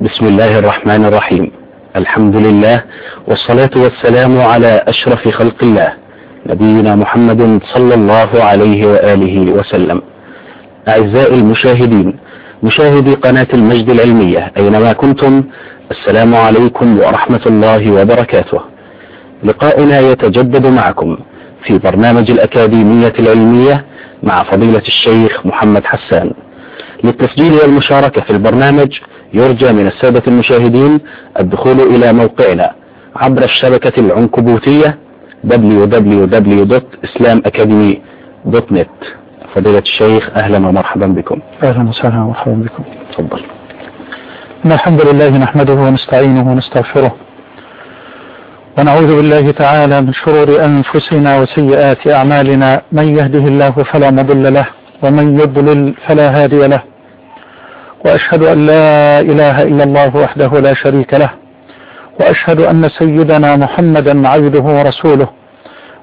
بسم الله الرحمن الرحيم الحمد لله والصلاة والسلام على أشرف خلق الله نبينا محمد صلى الله عليه وآله وسلم أعزائي المشاهدين مشاهدي قناة المجد العلمية أينما كنتم السلام عليكم ورحمة الله وبركاته لقاؤنا يتجدد معكم في برنامج الأكاديمية العلمية مع فضيلة الشيخ محمد حسان للتسجيل والمشاركة في البرنامج يرجى من السادة المشاهدين الدخول إلى موقعنا عبر الشبكة العنكبوتية www.islamacademy.net فضيلة الشيخ أهلا ومرحبا بكم. أهلا وسهلا ومرحبا بكم. تفضل. إن الحمد لله نحمده ونستعينه ونستغفره ونعوذ بالله تعالى من شرور أنفسنا وسيئات أعمالنا. من يهده الله فلا مضل له ومن يضلل فلا هادي له. وأشهد أن لا إله إلا الله وحده لا شريك له وأشهد أن سيدنا محمدا عبده ورسوله.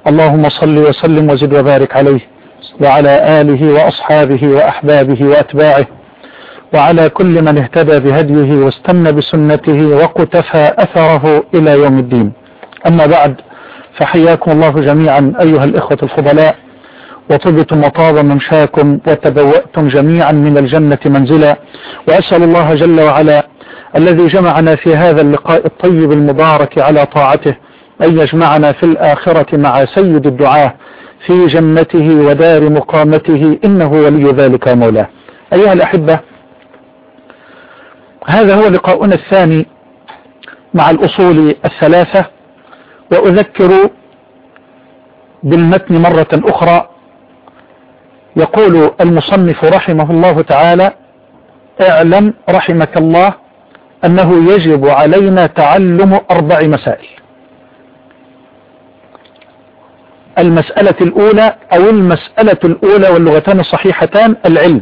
اللهم صل وسلم وزد وبارك عليه وعلى آله وأصحابه وأحبابه وأتباعه وعلى كل من اهتدى بهديه واستنى بسنته وقتفى أثره إلى يوم الدين. أما بعد فحياكم الله جميعا أيها الإخوة الفضلاء. وطبتم وطاب ممشاكم وتبوأتم جميعا من الجنة منزلا. وأسأل الله جل وعلا الذي جمعنا في هذا اللقاء الطيب المبارك على طاعته أن يجمعنا في الآخرة مع سيد الدعاة في جنته ودار مقامته. إنه ولي ذلك مولاه. أيها الأحبة هذا هو لقاؤنا الثاني مع الأصول الثلاثة. وأذكر بالمتن مرة أخرى يقول المصنف رحمه الله تعالى اعلم رحمك الله أنه يجب علينا تعلم أربع مسائل. المسألة الأولى أو المسألة الأولى واللغتان الصحيحتان العلم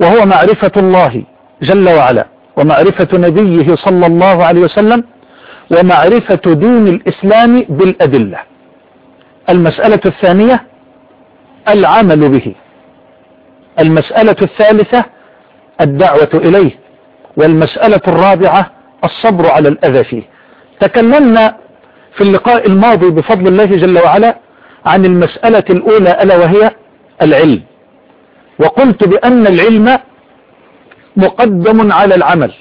وهو معرفة الله جل وعلا ومعرفة نبيه صلى الله عليه وسلم ومعرفة دين الإسلام بالأدلة. المسألة الثانية العمل به. المسألة الثالثة الدعوة إليه والمسألة الرابعة الصبر على الأذى فيه. تكلمنا في اللقاء الماضي بفضل الله جل وعلا عن المسألة الأولى ألا وهي العلم. وقلت بأن العلم مقدم على العمل.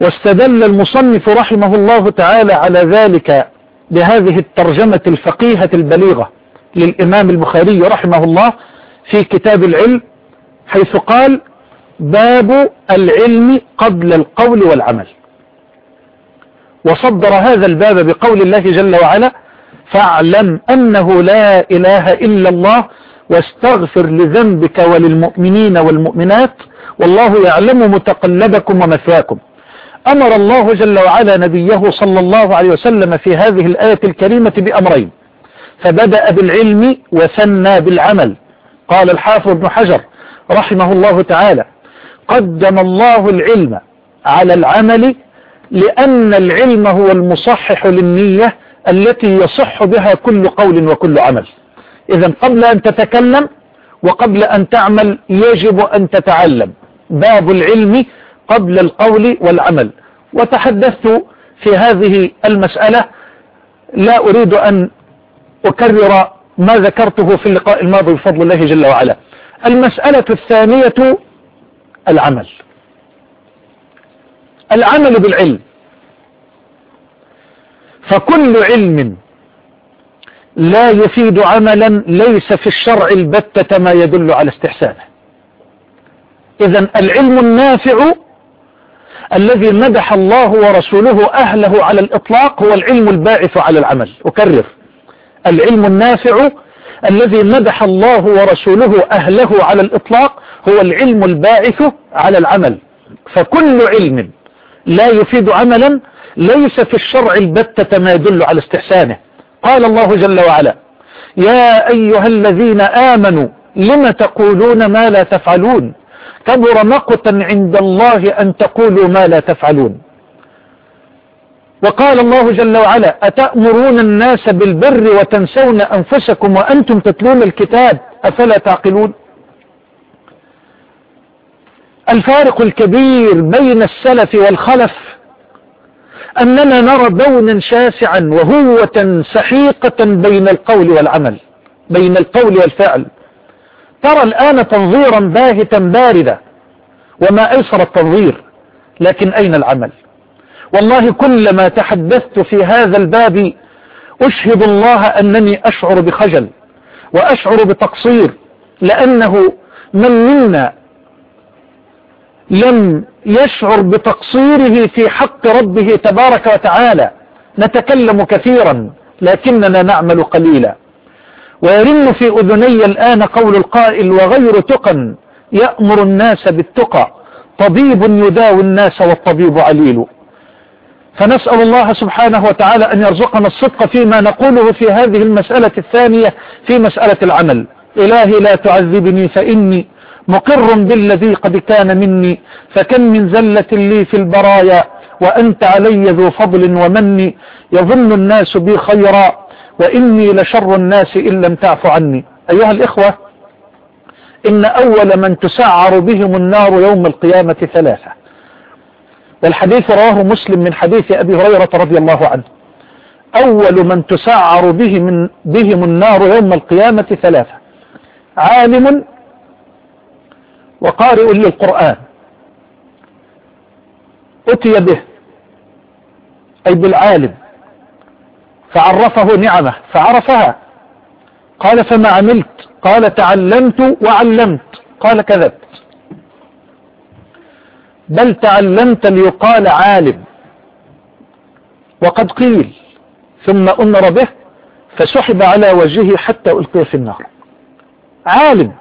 واستدل المصنف رحمه الله تعالى على ذلك بهذه الترجمة الفقيهة البليغة. للإمام البخاري رحمه الله في كتاب العلم حيث قال باب العلم قبل القول والعمل وصدر هذا الباب بقول الله جل وعلا فاعلم أنه لا إله إلا الله واستغفر لذنبك وللمؤمنين والمؤمنات والله يعلم متقلبكم ومثواكم أمر الله جل وعلا نبيه صلى الله عليه وسلم في هذه الآية الكريمة بأمرين فبدأ بالعلم وثنى بالعمل. قال الحافظ ابن حجر رحمه الله تعالى قدم الله العلم على العمل لأن العلم هو المصحح للنية التي يصح بها كل قول وكل عمل. إذا قبل أن تتكلم وقبل أن تعمل يجب أن تتعلم. باب العلم قبل القول والعمل. وتحدثت في هذه المسألة لا أريد أن أكرر ما ذكرته في اللقاء الماضي بفضل الله جل وعلا. المسألة الثانية العمل. العمل بالعلم. فكل علم لا يفيد عملا ليس في الشرع البتة ما يدل على استحسانه. إذا العلم النافع الذي مدح الله ورسوله أهله على الإطلاق هو العلم الباعث على العمل. أكرر. العلم النافع الذي مدح الله ورسوله أهله على الإطلاق هو العلم الباعث على العمل. فكل علم لا يفيد عملا ليس في الشرع البتة ما يدل على استحسانه. قال الله جل وعلا يا أيها الذين آمنوا لم تقولون ما لا تفعلون؟ كبر مقتا عند الله أن تقولوا ما لا تفعلون. وقال الله جل وعلا أتأمرون الناس بالبر وتنسون أنفسكم وأنتم تتلون الكتاب أفلا تعقلون؟ الفارق الكبير بين السلف والخلف أننا نرى بونا شاسعا وهوة سحيقة بين القول والعمل بين القول والفعل. ترى الآن تنظيرا باهتا باردا وما أيسر التنظير لكن أين العمل؟ والله كلما تحدثت في هذا الباب أشهد الله أنني أشعر بخجل وأشعر بتقصير لأنه من منا لم يشعر بتقصيره في حق ربه تبارك وتعالى. نتكلم كثيرا لكننا نعمل قليلا. ويرن في أذني الآن قول القائل وغير تقى يأمر الناس بالتقى طبيب يداوي الناس والطبيب عليل. فنسأل الله سبحانه وتعالى أن يرزقنا الصدق فيما نقوله في هذه المسألة الثانية في مسألة العمل. إلهي لا تعذبني فإني مقر بالذي قد كان مني فكم من زلة لي في البرايا وأنت علي ذو فضل ومني يظن الناس بي خيرا وإني لشر الناس إن لم تعف عني. أيها الإخوة إن أول من تسعر بهم النار يوم القيامة ثلاثة. والحديث رواه مسلم من حديث أبي هريرة رضي الله عنه. أول من تسعر به من بهم النار يوم القيامة ثلاثة. عالم وقارئ للقرآن. أتي به. أي بالعالم. فعرفه نعمة. فعرفها. قال فما عملت. قال تعلمت وعلمت. قال كذبت. بل تعلمت ليقال عالم. وقد قيل ثم أمر به فسحب على وجهه حتى ألقي في النار. عالم.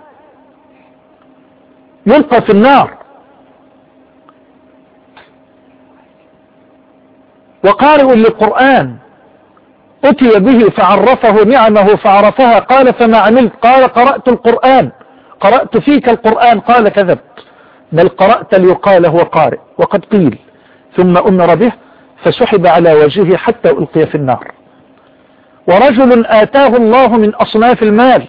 يلقى في النار. وقارئ للقرآن أتي به فعرفه نعمه فعرفها قال فما عملت؟ قال قرأت القرآن. قرأت فيك القرآن؟ قال كذبت. بل قرأت ليقال هو قارئ وقد قيل ثم أمر به فسحب على وجهه حتى ألقي في النار. ورجل آتاه الله من أصناف المال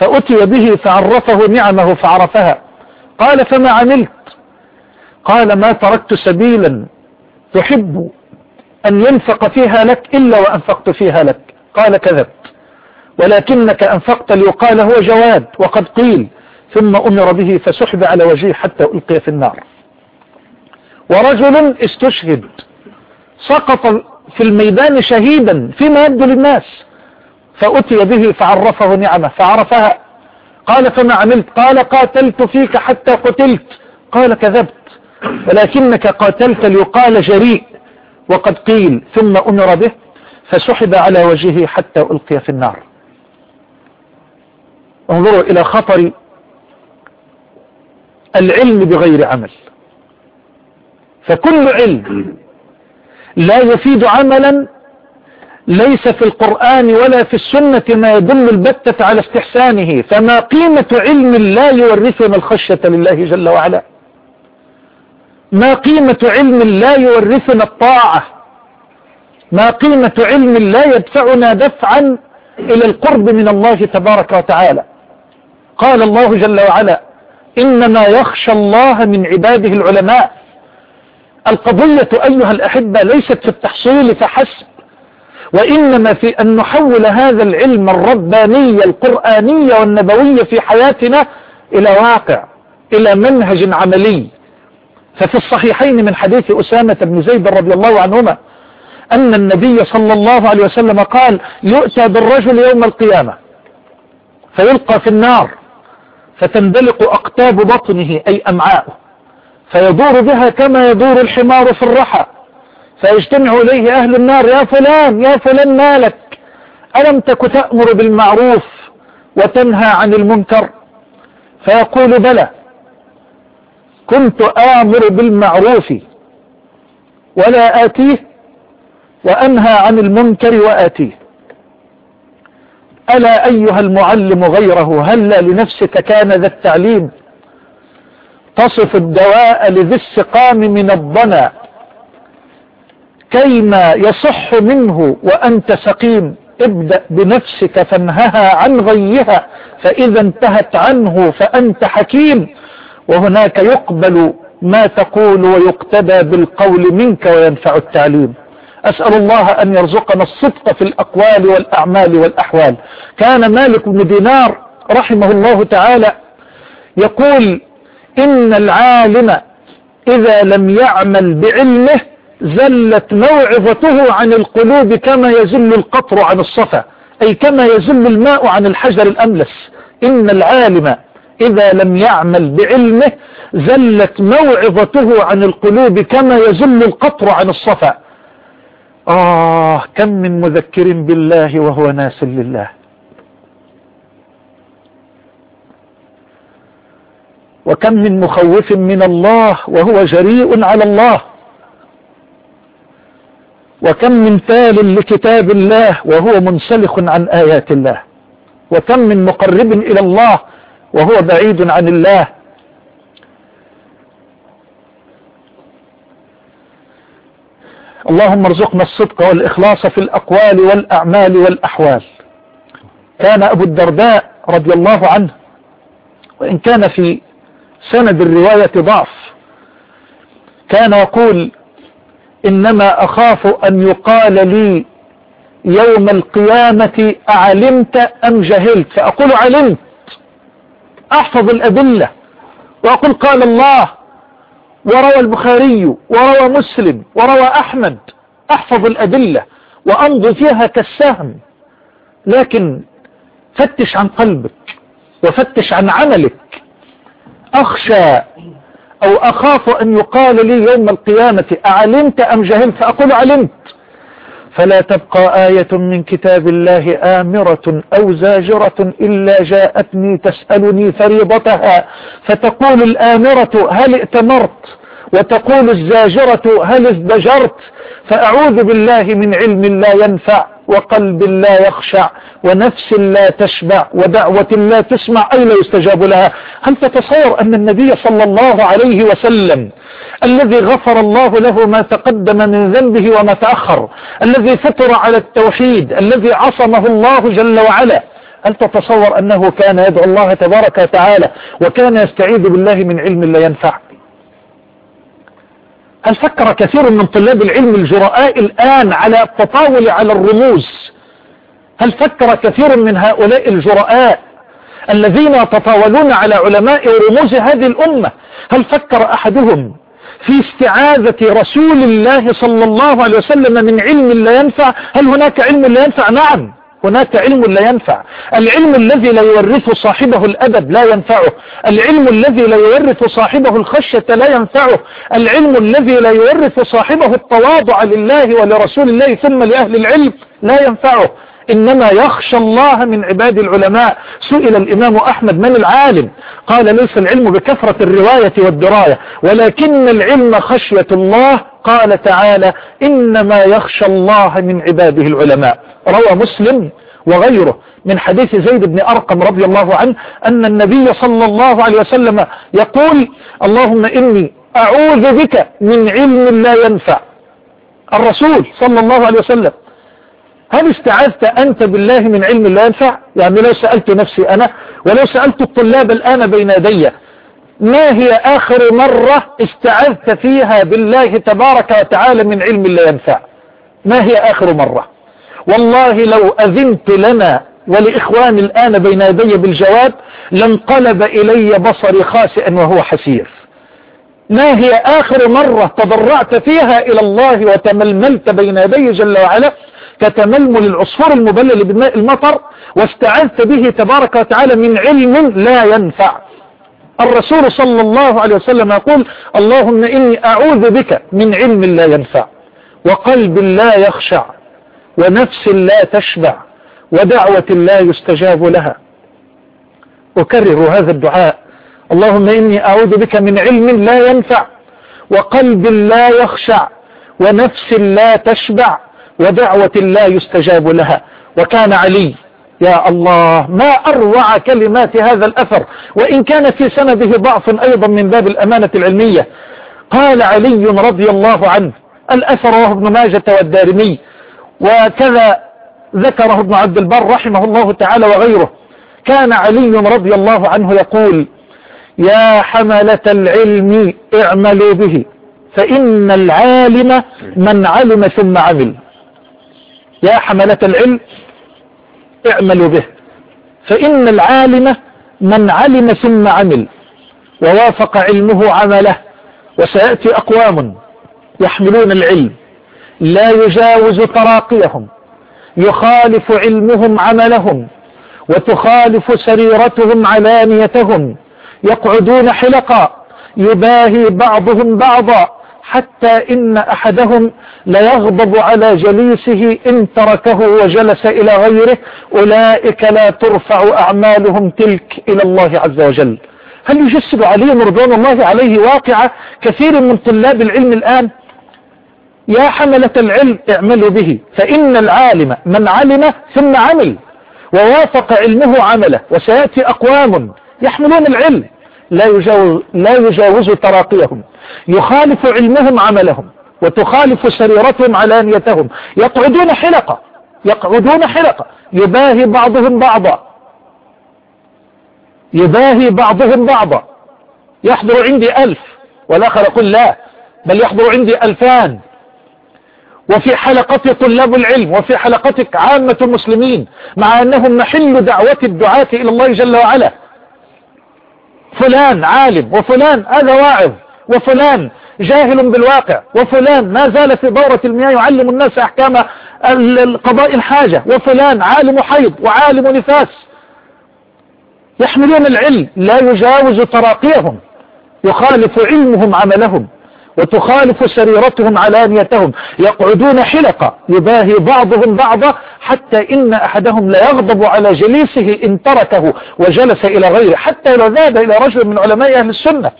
فأتي به فعرفه نعمه فعرفها. قال فما عملت؟ قال ما تركت سبيلا تحب أن ينفق فيها لك إلا وأنفقت فيها لك. قال كذبت ولكنك أنفقت ليقال هو جواد. وقد قيل ثم أمر به فسحب على وجهه حتى ألقي في النار. ورجل استشهد. سقط في الميدان شهيدا فيما يبدو للناس. فأتي به فعرفه نعمة فعرفها. قال فما عملت؟ قال قاتلت فيك حتى قتلت. قال كذبت. ولكنك قاتلت ليقال جريء. وقد قيل ثم أمر به فسحب على وجهه حتى ألقي في النار. انظروا إلى خطر العلم بغير عمل. فكل علم لا يفيد عملا ليس في القرآن ولا في السنة ما يدل البتة على استحسانه. فما قيمة علم لا يورثنا الخشية لله جل وعلا. ما قيمة علم لا يورثنا الطاعة. ما قيمة علم لا يدفعنا دفعا إلى القرب من الله تبارك وتعالى. قال الله جل وعلا إنما يخشى الله من عباده العلماء. القضية أيها الأحبة ليست في التحصيل فحسب وإنما في أن نحول هذا العلم الرباني القرآني والنبوي في حياتنا إلى واقع إلى منهج عملي. ففي الصحيحين من حديث أسامة بن زيد رضي الله عنهما أن النبي صلى الله عليه وسلم قال يؤتى بالرجل يوم القيامة فيلقى في النار فتندلق أقتاب بطنه أي أمعاؤه فيدور بها كما يدور الحمار في الرحى. فيجتمع إليه أهل النار يا فلان يا فلان مالك ألم تك تأمر بالمعروف وتنهى عن المنكر؟ فيقول بلى. كنت آمر بالمعروف ولا آتيه وأنهى عن المنكر وآتيه. ألا أيها المعلم غيره هلا لنفسك كان ذا التعليم؟ تصف الدواء لذي السقام من الضنا. كيما يصح منه وأنت سقيم ابدأ بنفسك فانهها عن غيها فإذا انتهت عنه فأنت حكيم. وهناك يقبل ما تقول ويقتدى بالقول منك وينفع التعليم. أسأل الله أن يرزقنا الصدق في الأقوال والأعمال والأحوال. كان مالك بن دينار رحمه الله تعالى يقول إن العالم إذا لم يعمل بعلمه زلت موعظته عن القلوب كما يزل القطر عن الصفا أي كما يزل الماء عن الحجر الأملس. إن العالم إذا لم يعمل بعلمه زلت موعظته عن القلوب كما يزل القطر عن الصفا. آه كم من مذكر بالله وهو ناس لله. وكم من مخوف من الله وهو جريء على الله. وكم من تال لكتاب الله وهو منسلخ عن آيات الله. وكم من مقرب إلى الله وهو بعيد عن الله. اللهم ارزقنا الصدق والإخلاص في الأقوال والأعمال والأحوال. كان أبو الدرداء رضي الله عنه وإن كان في سند الرواية ضعف كان يقول إنما أخاف أن يقال لي يوم القيامة أعلمت أم جهلت؟ فأقول علمت. أحفظ الأدلة وأقول قال الله وروى البخاري وروى مسلم وروى أحمد أحفظ الأدلة وأمضي فيها كالسهم. لكن فتش عن قلبك وفتش عن عملك. أخشى أو أخاف أن يقال لي يوم القيامة أعلمت أم جهلت؟ فأقول علمت. فلا تبقى آية من كتاب الله آمرة أو زاجرة إلا جاءتني تسألني فريضتها. فتقول الآمرة هل ائتمرت؟ وتقول الزاجرة هل ازدجرت؟ فأعوذ بالله من علم لا ينفع. وقلب لا يخشع ونفس لا تشبع ودعوة لا تسمع أي لا يستجاب لها؟ هل تتصور أن النبي صلى الله عليه وسلم الذي غفر الله له ما تقدم من ذنبه وما تأخر الذي فطر على التوحيد الذي عصمه الله جل وعلا هل تتصور أنه كان يدعو الله تبارك وتعالى وكان يستعيذ بالله من علم لا ينفع؟ هل فكر كثير من طلاب العلم الجرآء الآن على التطاول على الرموز؟ هل فكر كثير من هؤلاء الجرآء الذين يتطاولون على علماء رموز هذه الأمة؟ هل فكر أحدهم في استعاذة رسول الله صلى الله عليه وسلم من علم لا ينفع؟ هل هناك علم لا ينفع؟ نعم. هناك علم لا ينفع. العلم الذي لا يورث صاحبه الأدب لا ينفعه. العلم الذي لا يورث صاحبه الخشية لا ينفعه. العلم الذي لا يورث صاحبه التواضع لله ولرسول الله ثم لأهل العلم لا ينفعه. إنما يخشى الله من عباد العلماء. سئل الإمام أحمد من العالم؟ قال ليس العلم بكثرة الرواية والدراية ولكن العلم خشية الله. قال تعالى إنما يخشى الله من عباده العلماء. روى مسلم وغيره من حديث زيد بن أرقم رضي الله عنه أن النبي صلى الله عليه وسلم يقول اللهم إني أعوذ بك من علم لا ينفع. الرسول صلى الله عليه وسلم هل استعذت أنت بالله من علم لا ينفع؟ يعني لو سألت نفسي أنا ولو سألت الطلاب الآن بين يدي ما هي آخر مرة استعذت فيها بالله تبارك وتعالى من علم لا ينفع؟ ما هي آخر مرة؟ والله لو أذنت لنا ولإخواني الآن بين يدي بالجواب لانقلب إلي بصري خاسئا وهو حسير. ما هي آخر مرة تضرعت فيها إلى الله وتململت بين يدي جل وعلا؟ كتململ العصفور المبلل بماء المطر واستعذت به تبارك وتعالى من علم لا ينفع. الرسول صلى الله عليه وسلم يقول اللهم إني أعوذ بك من علم لا ينفع وقلب لا يخشع ونفس لا تشبع ودعوة لا يستجاب لها. أكرر هذا الدعاء اللهم إني أعوذ بك من علم لا ينفع وقلب لا يخشع ونفس لا تشبع ودعوة لا يستجاب لها. وكان علي يا الله ما أروع كلمات هذا الأثر. وإن كان في سنده ضعف أيضا من باب الأمانة العلمية. قال علي رضي الله عنه الأثر وهو ابن ماجة والدارمي. وكذا ذكره ابن عبد البر رحمه الله تعالى وغيره. كان علي رضي الله عنه يقول يا حملة العلم اعملوا به فإن العالم من علم ثم عمل. يا حملة العلم اعملوا به. فإن العالم من علم ثم عمل ووافق علمه عمله وسيأتي أقوام يحملون العلم لا يجاوز تراقيهم يخالف علمهم عملهم وتخالف سريرتهم علانيتهم يقعدون حلقا يباهي بعضهم بعضا حتى إن أحدهم ليغضب على جليسه إن تركه وجلس إلى غيره أولئك لا ترفع أعمالهم تلك إلى الله عز وجل. هل يجسد علي رضوان الله عليه واقع كثير من طلاب العلم الآن يا حملة العلم اعملوا به فإن العالم من علم ثم عمل ووافق علمه عمله وسيأتي أقوام يحملون العلم. لا يجاوز, لا يجاوز تراقيهم. يخالف علمهم عملهم وتخالف سريرتهم علانيتهم. يقعدون حلقة يقعدون حلقة. يباهي بعضهم بعضا. يباهي بعضهم بعضا. يحضر عندي ألف والآخر يقول لا بل يحضر عندي ألفان. وفي حلقتي طلاب العلم وفي حلقتك عامة المسلمين مع أنهم محل دعوة الدعاة إلى الله جل وعلا. فلان عالم وفلان هذا واعظ وفلان جاهل بالواقع وفلان ما زال في دورة المياه يعلم الناس أحكام قضاء الحاجة وفلان عالم حيض وعالم نفاس. يحملون العلم لا يجاوز تراقيهم يخالف علمهم عملهم. وتخالف سريرتهم علانيتهم يقعدون حلقة يباهي بعضهم بعضا حتى إن أحدهم لا يغضب على جليسه إن تركه وجلس إلى غيره حتى لو ذهب إلى رجل من علماء أهل السنة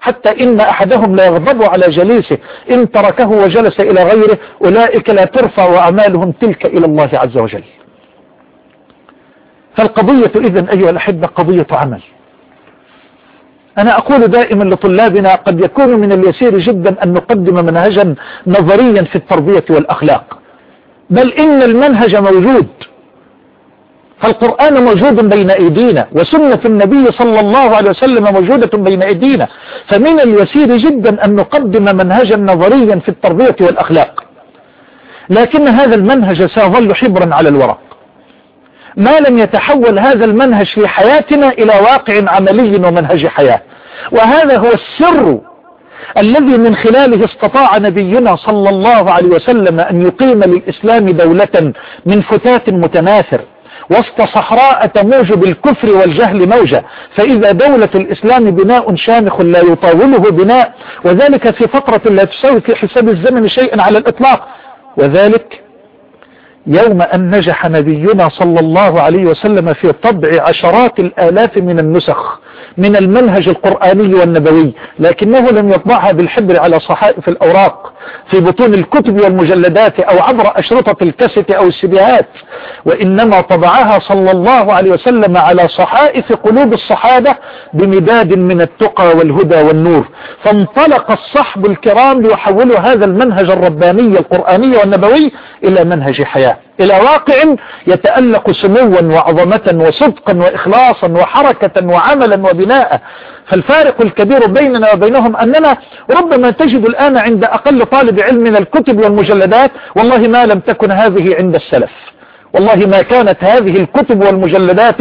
حتى إن أحدهم لا يغضب على جليسه إن تركه وجلس إلى غيره أولئك لا ترفع أعمالهم تلك إلى الله عز وجل. فالقضية إذن أيها الأحبة قضية عمل. أنا أقول دائما لطلابنا قد يكون من اليسير جدا أن نقدم منهجا نظريا في التربية والأخلاق. بل إن المنهج موجود. فالقرآن موجود بين أيدينا وسنة النبي صلى الله عليه وسلم موجودة بين أيدينا. فمن اليسير جدا أن نقدم منهجا نظريا في التربية والأخلاق. لكن هذا المنهج سيظل حبرا على الورق. ما لم يتحول هذا المنهج في حياتنا إلى واقع عملي ومنهج حياة. وهذا هو السر الذي من خلاله استطاع نبينا صلى الله عليه وسلم أن يقيم للإسلام دولة من فتات متناثر وسط صحراء تموج بالكفر والجهل موجة. فإذا دولة الإسلام بناء شامخ لا يطاوله بناء وذلك في فترة لا تساوي في حساب الزمن شيئا على الإطلاق. وذلك يوم أن نجح نبينا صلى الله عليه وسلم في طبع عشرات الآلاف من النسخ من المنهج القرآني والنبوي لكنه لم يطبعها بالحبر على صحائف الأوراق في بطون الكتب والمجلدات أو عبر أشرطة الكاسيت أو السبيهات وإنما طبعها صلى الله عليه وسلم على صحائف قلوب الصحابة بمداد من التقى والهدى والنور. فانطلق الصحب الكرام ليحولوا هذا المنهج الرباني القرآني والنبوي إلى منهج حياة. إلى واقع يتألق سموا وعظمة وصدقا وإخلاصا وحركة وعملا وبناء. فالفارق الكبير بيننا وبينهم أننا ربما تجد الآن عند أقل طالب علم من الكتب والمجلدات والله ما لم تكن هذه عند السلف. والله ما كانت هذه الكتب والمجلدات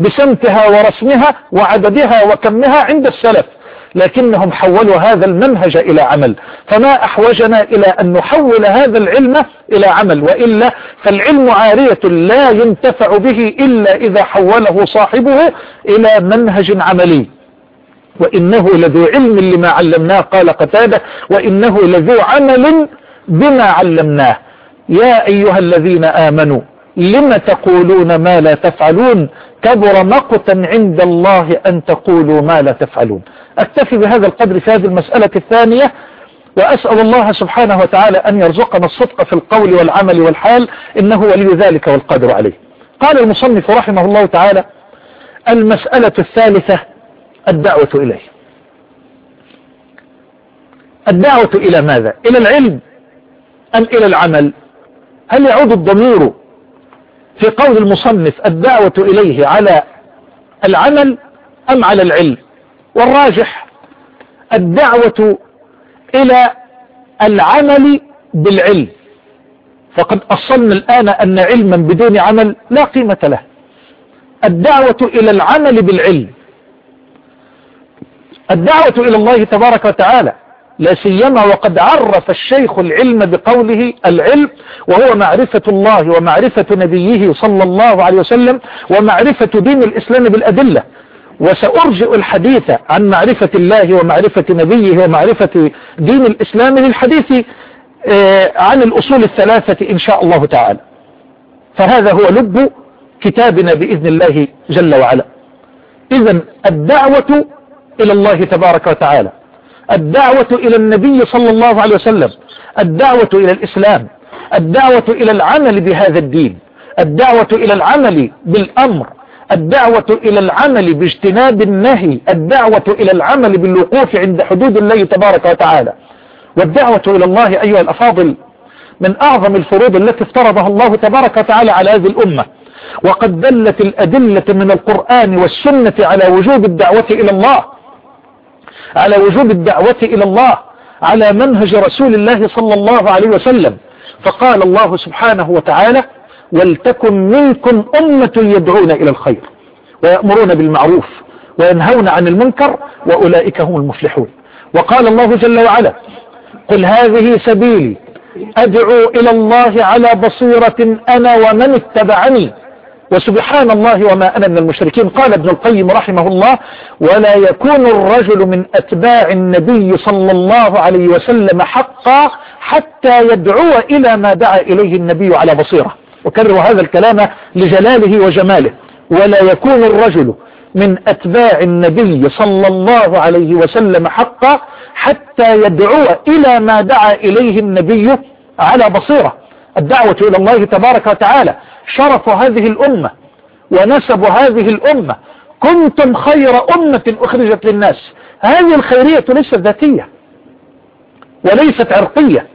بسمتها ورسمها وعددها وكمها عند السلف. لكنهم حولوا هذا المنهج إلى عمل. فما أحوجنا إلى أن نحول هذا العلم إلى عمل. وإلا فالعلم عارية لا ينتفع به إلا إذا حوله صاحبه إلى منهج عملي. وإنه لذو علم لما علمناه قال قتادة وإنه لذو عمل بما علمناه. يا أيها الذين آمنوا لم تقولون ما لا تفعلون؟ كبر مقتا عند الله أن تقولوا ما لا تفعلون. أكتفي بهذا القدر في هذه المسألة الثانية وأسأل الله سبحانه وتعالى أن يرزقنا الصدق في القول والعمل والحال إنه ولي ذلك والقادر عليه. قال المصنف رحمه الله تعالى المسألة الثالثة الدعوة إليه. الدعوة إلى ماذا؟ إلى العلم أم إلى العمل؟ هل يعود الضمير في قول المصنف الدعوة إليه على العمل أم على العلم؟ والراجح الدعوة إلى العمل بالعلم. فقد أصلنا الآن أن علما بدون عمل لا قيمة له. الدعوة إلى العمل بالعلم. الدعوة إلى الله تبارك وتعالى. لا سيما وقد عرف الشيخ العلم بقوله العلم وهو معرفة الله ومعرفة نبيه صلى الله عليه وسلم ومعرفة دين الإسلام بالأدلة. وسأرجئ الحديث عن معرفة الله ومعرفة نبيه ومعرفة دين الإسلام للحديث عن الأصول الثلاثة إن شاء الله تعالى. فهذا هو لب كتابنا بإذن الله جل وعلا. إذا الدعوة إلى الله تبارك وتعالى. الدعوة إلى النبي صلى الله عليه وسلم الدعوة إلى الإسلام الدعوة إلى العمل بهذا الدين الدعوة إلى العمل بالأمر الدعوة إلى العمل باجتناب النهي الدعوة إلى العمل بالوقوف عند حدود الله تبارك وتعالى. والدعوة إلى الله أيها الأفاضل من أعظم الفروض التي افترضها الله تبارك وتعالى على هذه الأمة. وقد دلت الأدلة من القرآن والسنة على وجوب الدعوة إلى الله. على وجوب الدعوة إلى الله على منهج رسول الله صلى الله عليه وسلم. فقال الله سبحانه وتعالى ولتكن منكم أمة يدعون إلى الخير ويأمرون بالمعروف وينهون عن المنكر وأولئك هم المفلحون. وقال الله جل وعلا قل هذه سبيلي أدعو إلى الله على بصيرة أنا ومن اتبعني وسبحان الله وما أنا من المشركين. قال ابن القيم رحمه الله ولا يكون الرجل من أتباع النبي صلى الله عليه وسلم حقا حتى يدعو إلى ما دعا إليه النبي على بصيرة. وكرر هذا الكلام لجلاله وجماله. ولا يكون الرجل من أتباع النبي صلى الله عليه وسلم حقا حتى يدعو إلى ما دعا إليه النبي على بصيرة. الدعوة إلى الله تبارك وتعالى. شرف هذه الأمة ونسب هذه الأمة. كنتم خير أمة أخرجت للناس. هذه الخيرية ليست ذاتية وليست عرقية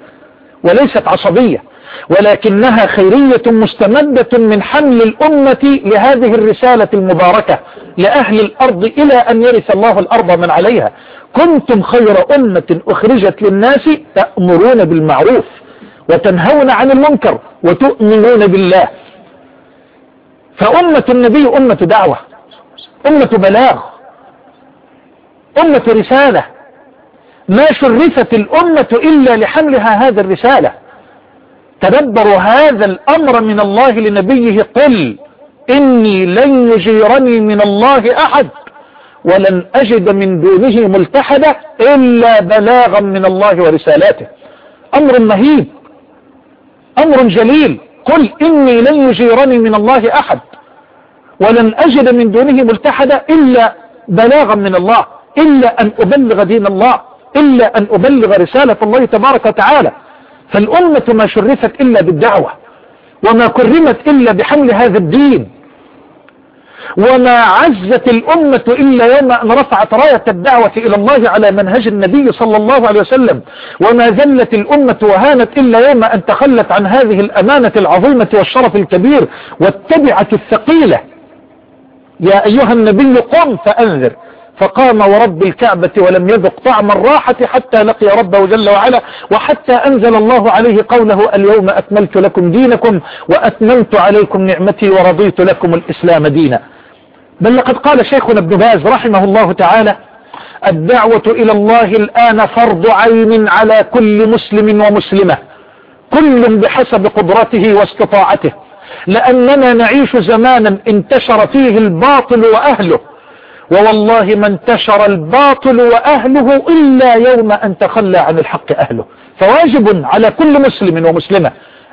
وليست عصبية ولكنها خيرية مستمدة من حمل الأمة لهذه الرسالة المباركة لأهل الأرض إلى أن يرث الله الأرض من عليها. كنتم خير أمة أخرجت للناس تأمرون بالمعروف. وتنهون عن المنكر وتؤمنون بالله. فأمة النبي أمة دعوة أمة بلاغ أمة رسالة. ما شرفت الأمة إلا لحملها هذا الرسالة. تدبروا هذا الأمر من الله لنبيه قل إني لن يجيرني من الله أحد ولن أجد من دونه ملتحدا إلا بلاغا من الله ورسالاته. أمر مهيب. أمر جليل. قل إني لن يجيرني من الله أحد ولن أجد من دونه ملتحدا إلا بلاغا من الله إلا أن أبلغ دين الله إلا أن أبلغ رسالة الله تبارك وتعالى. فالأمة ما شرفت إلا بالدعوة وما كرمت إلا بحمل هذا الدين. وما عزت الأمة إلا يوم أن رفعت راية الدعوة إلى الله على منهج النبي صلى الله عليه وسلم. وما ذلت الأمة وهانت إلا يوم أن تخلت عن هذه الأمانة العظيمة والشرف الكبير والتبعة الثقيلة. يا أيها النبي قم فأنذر. فقام ورب الكعبة ولم يذق طعم الراحة حتى لقي ربه جل وعلا. وحتى أنزل الله عليه قوله اليوم أكملت لكم دينكم وأتممت عليكم نعمتي ورضيت لكم الإسلام دينا. بل لقد قال شيخنا ابن باز رحمه الله تعالى الدعوة إلى الله الآن فرض عين على كل مسلم ومسلمة. كل بحسب قدرته واستطاعته. لأننا نعيش زمانا انتشر فيه الباطل وأهله. ووالله ما انتشر الباطل وأهله إلا يوم أن تخلى عن الحق أهله. فواجب على كل مسلم ومسلمة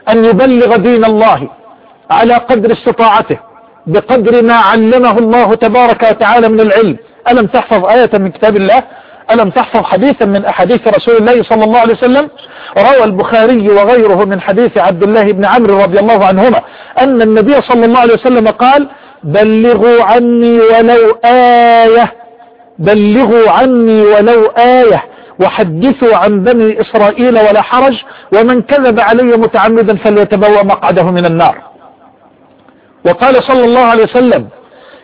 أن يبلغ دين الله على قدر استطاعته. بقدر ما علمه الله تبارك وتعالى من العلم. ألم تحفظ آية من كتاب الله؟ ألم تحفظ حديثا من أحاديث رسول الله صلى الله عليه وسلم؟ روى البخاري وغيره من حديث عبد الله بن عمرو رضي الله عنهما أن النبي صلى الله عليه وسلم قال بلغوا عني ولو آية بلغوا عني ولو آية وحدثوا عن بني إسرائيل ولا حرج ومن كذب علي متعمدا فليتبوى مقعده من النار. وقال صلى الله عليه وسلم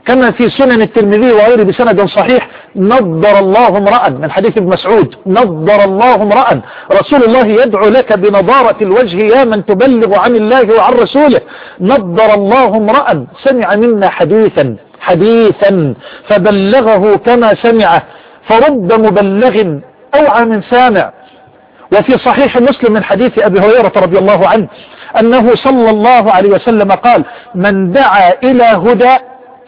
كما في سنن الترمذي وغيره بسند صحيح نضر الله امرأ من حديث ابن مسعود نضر الله امرأ رسول الله يدعو لك بنضارة الوجه يا من تبلغ عن الله وعن رسوله. نضر الله امرأ سمع منا حديثا حديثا فبلغه كما سمعه فرب مبلغ أوعى من سامع. وفي صحيح مسلم من حديث أبي هريرة رضي الله عنه أنه صلى الله عليه وسلم قال من دعا إلى هدى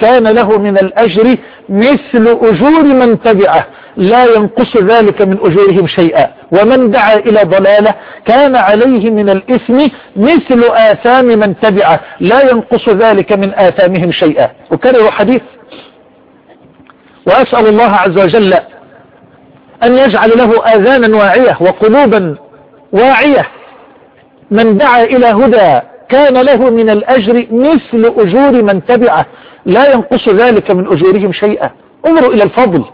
كان له من الأجر مثل أجور من تبعه لا ينقص ذلك من أجورهم شيئا. ومن دعا إلى ضلالة كان عليه من الإثم مثل آثام من تبعه لا ينقص ذلك من آثامهم شيئا. وكرر حديث. وأسأل الله عز وجل أن يجعل له آذانا واعية وقلوبا واعية من دعا إلى هدى كان له من الأجر مثل أجور من تبعه. لا ينقص ذلك من أجورهم شيئا. انظروا إلى الفضل.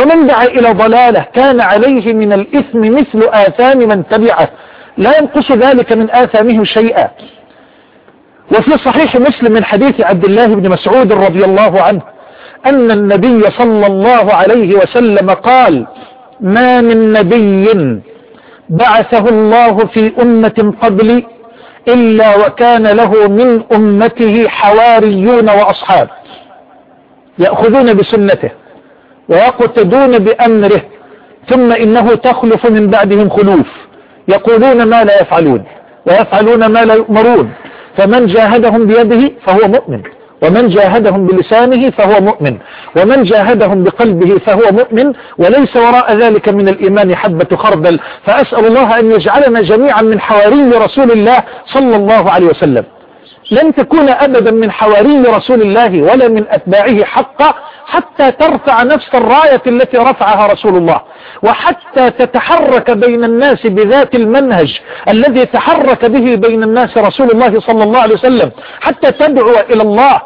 ومن دعا إلى ضلالة كان عليه من الإثم مثل آثام من تبعه. لا ينقص ذلك من آثامهم شيئا. وفي صحيح مسلم من حديث عبد الله بن مسعود رضي الله عنه أن النبي صلى الله عليه وسلم قال ما من نبي بعثه الله في أمة قبلي إلا وكان له من أمته حواريون وأصحاب يأخذون بسنته ويقتدون بأمره ثم إنه تخلف من بعدهم خلوف يقولون ما لا يفعلون ويفعلون ما لا يؤمرون فمن جاهدهم بيده فهو مؤمن. ومن جاهدهم بلسانه فهو مؤمن ومن جاهدهم بقلبه فهو مؤمن وليس وراء ذلك من الإيمان حبة خردل. فأسأل الله أن يجعلنا جميعا من حواري رسول الله صلى الله عليه وسلم. لن تكون أبدا من حواري رسول الله ولا من أتباعه حقا حتى ترفع نفس الراية التي رفعها رسول الله وحتى تتحرك بين الناس بذات المنهج الذي تحرك به بين الناس رسول الله صلى الله عليه وسلم حتى تدعو إلى الله